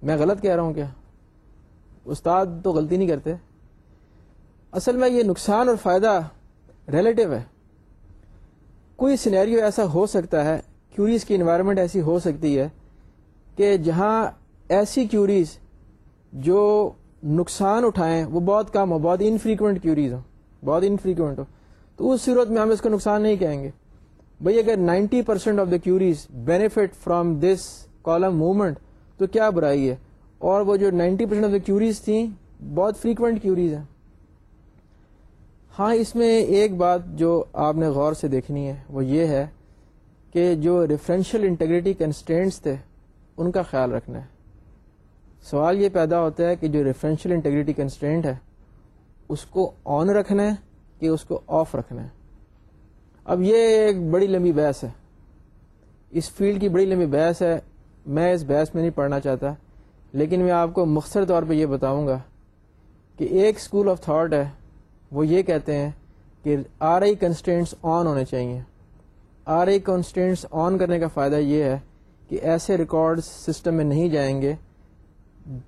میں غلط کہہ رہا ہوں کیا؟ استاد تو غلطی نہیں کرتے۔ اصل میں یہ نقصان اور فائدہ ریلیٹو ہے۔ کوئی سینیریو ایسا ہو سکتا ہے کیوریز کی انوائرمنٹ ایسی ہو سکتی ہے کہ جہاں ایسی کیوریز جو نقصان اٹھائیں، وہ بہت کم ہو بہت انفریکوینٹ کیوریز ہو بہت انفریکوینٹ ہو تو اس صورت میں ہم اس کو نقصان نہیں کہیں گے۔ بھائی اگر ninety percent of the queries benefit from this column movement تو کیا برائی ہے؟ اور وہ جو ninety percent of the queries تھیں، بہت فریکوینٹ کیوریز ہیں۔ ہاں اس میں ایک بات جو آپ نے غور سے دیکھنی ہے، وہ یہ ہے کہ جو ریفرنشیل انٹیگریٹی کنسٹینٹس تھے، ان کا خیال رکھنا ہے۔ سوال یہ پیدا ہوتا ہے کہ جو ریفرنشیل انٹیگریٹی کنسٹینٹ ہے، اس کو آن رکھنا ہے کہ اس کو آف رکھنا ہے۔ اب یہ ایک بڑی لمبی بحث ہے۔ اس فیلڈ کی بڑی لمبی بحث ہے۔ میں اس بحث میں نہیں پڑھنا چاہتا، لیکن میں آپ کو مختصر طور پہ یہ بتاؤں گا کہ ایک اسکول آف تھاٹ ہے، وہ یہ کہتے ہیں کہ آر آئی کنسٹینٹس آن ہونے چاہیے۔ آر آئی کنسٹینٹس آن کرنے کا فائدہ یہ ہے کہ ایسے ریکارڈ سسٹم میں نہیں جائیں گے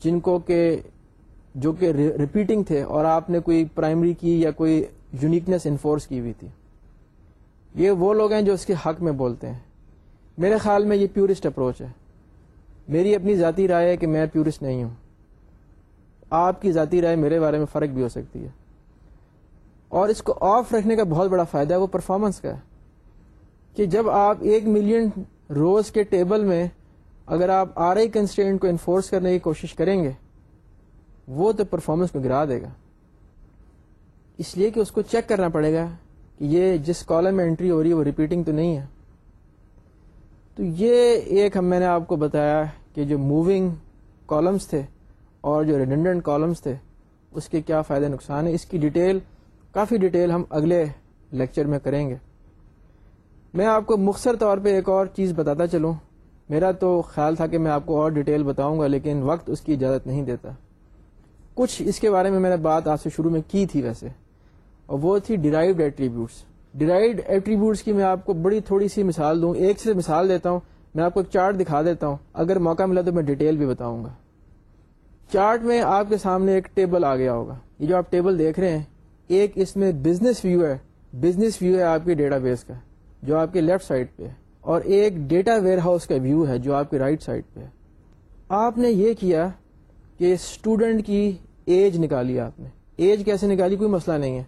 جن کو کہ، جو کہ ریپیٹنگ تھے اور آپ نے کوئی پرائمری کی یا کوئی یونیکنیس انفورس کی ہوئی تھی۔ یہ وہ لوگ ہیں جو اس کے حق میں بولتے ہیں۔ میرے خیال میں یہ پیورسٹ اپروچ ہے۔ میری اپنی ذاتی رائے ہے کہ میں پیورسٹ نہیں ہوں۔ آپ کی ذاتی رائے میرے بارے میں فرق بھی ہو سکتی ہے۔ اور اس کو آف رکھنے کا بہت بڑا فائدہ ہے، وہ پرفارمنس کا ہے۔ کہ جب آپ ایک ملین روز کے ٹیبل میں اگر آپ آر آئی کنسٹینٹ کو انفورس کرنے کی کوشش کریں گے، وہ تو پرفارمنس کو گرا دے گا۔ اس لیے کہ اس کو چیک کرنا پڑے گا۔ کہ یہ جس کالم میں انٹری ہو رہی ہے وہ ریپیٹنگ تو نہیں ہے۔ تو یہ ایک ہم میں نے آپ کو بتایا کہ جو موونگ کالمس تھے اور جو ریڈنڈنٹ کالمس تھے، اس کے کیا فائدے، نقصان ہیں؟ اس کی ڈیٹیل کافی ڈیٹیل ہم اگلے لیکچر میں کریں گے۔ میں آپ کو مختصر طور پہ ایک اور چیز بتاتا چلوں۔ میرا تو خیال تھا کہ میں آپ کو اور ڈیٹیل بتاؤں گا، لیکن وقت اس کی اجازت نہیں دیتا۔ کچھ اس کے بارے میں میں نے بات آپ سے شروع میں کی تھی ویسے۔ اور وہ تھی ڈیرائیوڈ ایٹریبیوٹس ڈیرائیوڈ ایٹریبیوٹس کی میں آپ کو بڑی تھوڑی سی مثال دوں. ایک سے مثال دیتا ہوں. میں آپ کو ایک چارٹ دکھا دیتا ہوں. اگر موقع ملا تو میں ڈیٹیل بھی بتاؤں گا. چارٹ میں آپ کے سامنے ایک ٹیبل آ گیا ہوگا. یہ جو آپ ٹیبل دیکھ رہے ہیں، ایک اس میں بزنس ویو ہے. بزنس ویو ہے آپ کے ڈیٹا بیس کا، جو آپ کے لیفٹ سائڈ پہ اور ایک ڈیٹا ویئر ہاؤس کا ویو ہے جو آپ کے رائٹ سائڈ پہ آپ نے یہ کیا کہ اسٹوڈنٹ کی ایج نکالی آپ نے. ایج کیسے نکالی؟ کوئی مسئلہ نہیں ہے.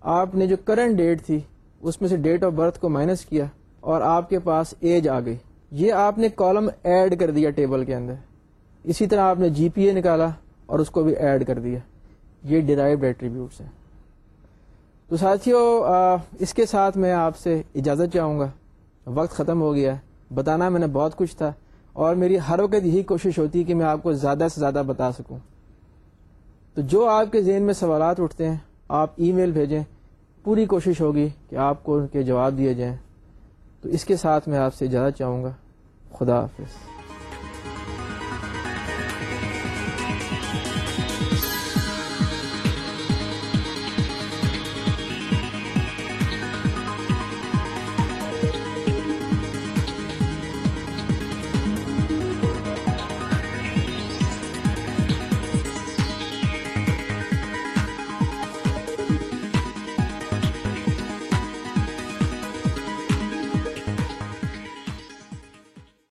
آپ نے جو کرنٹ ڈیٹ تھی، اس میں سے ڈیٹ آف برتھ کو مائنس کیا اور آپ کے پاس ایج آ گئی۔ یہ آپ نے کالم ایڈ کر دیا ٹیبل کے اندر۔ اسی طرح آپ نے جی پی اے نکالا اور اس کو بھی ایڈ کر دیا۔ یہ ڈیرائیوڈ ایٹریبیوٹس ہیں۔ تو ساتھیوں اس کے ساتھ میں آپ سے اجازت چاہوں گا۔ وقت ختم ہو گیا۔ بتانا میں نے بہت کچھ تھا اور میری ہر وقت یہی کوشش ہوتی ہے کہ میں آپ کو زیادہ سے زیادہ بتا سکوں۔ تو جو آپ کے ذہن میں سوالات اٹھتے ہیں آپ ای میل بھیجیں، پوری کوشش ہوگی کہ آپ کو ان کے جواب دیے جائیں۔ تو اس کے ساتھ میں آپ سے اجازت چاہوں گا۔ خدا حافظ۔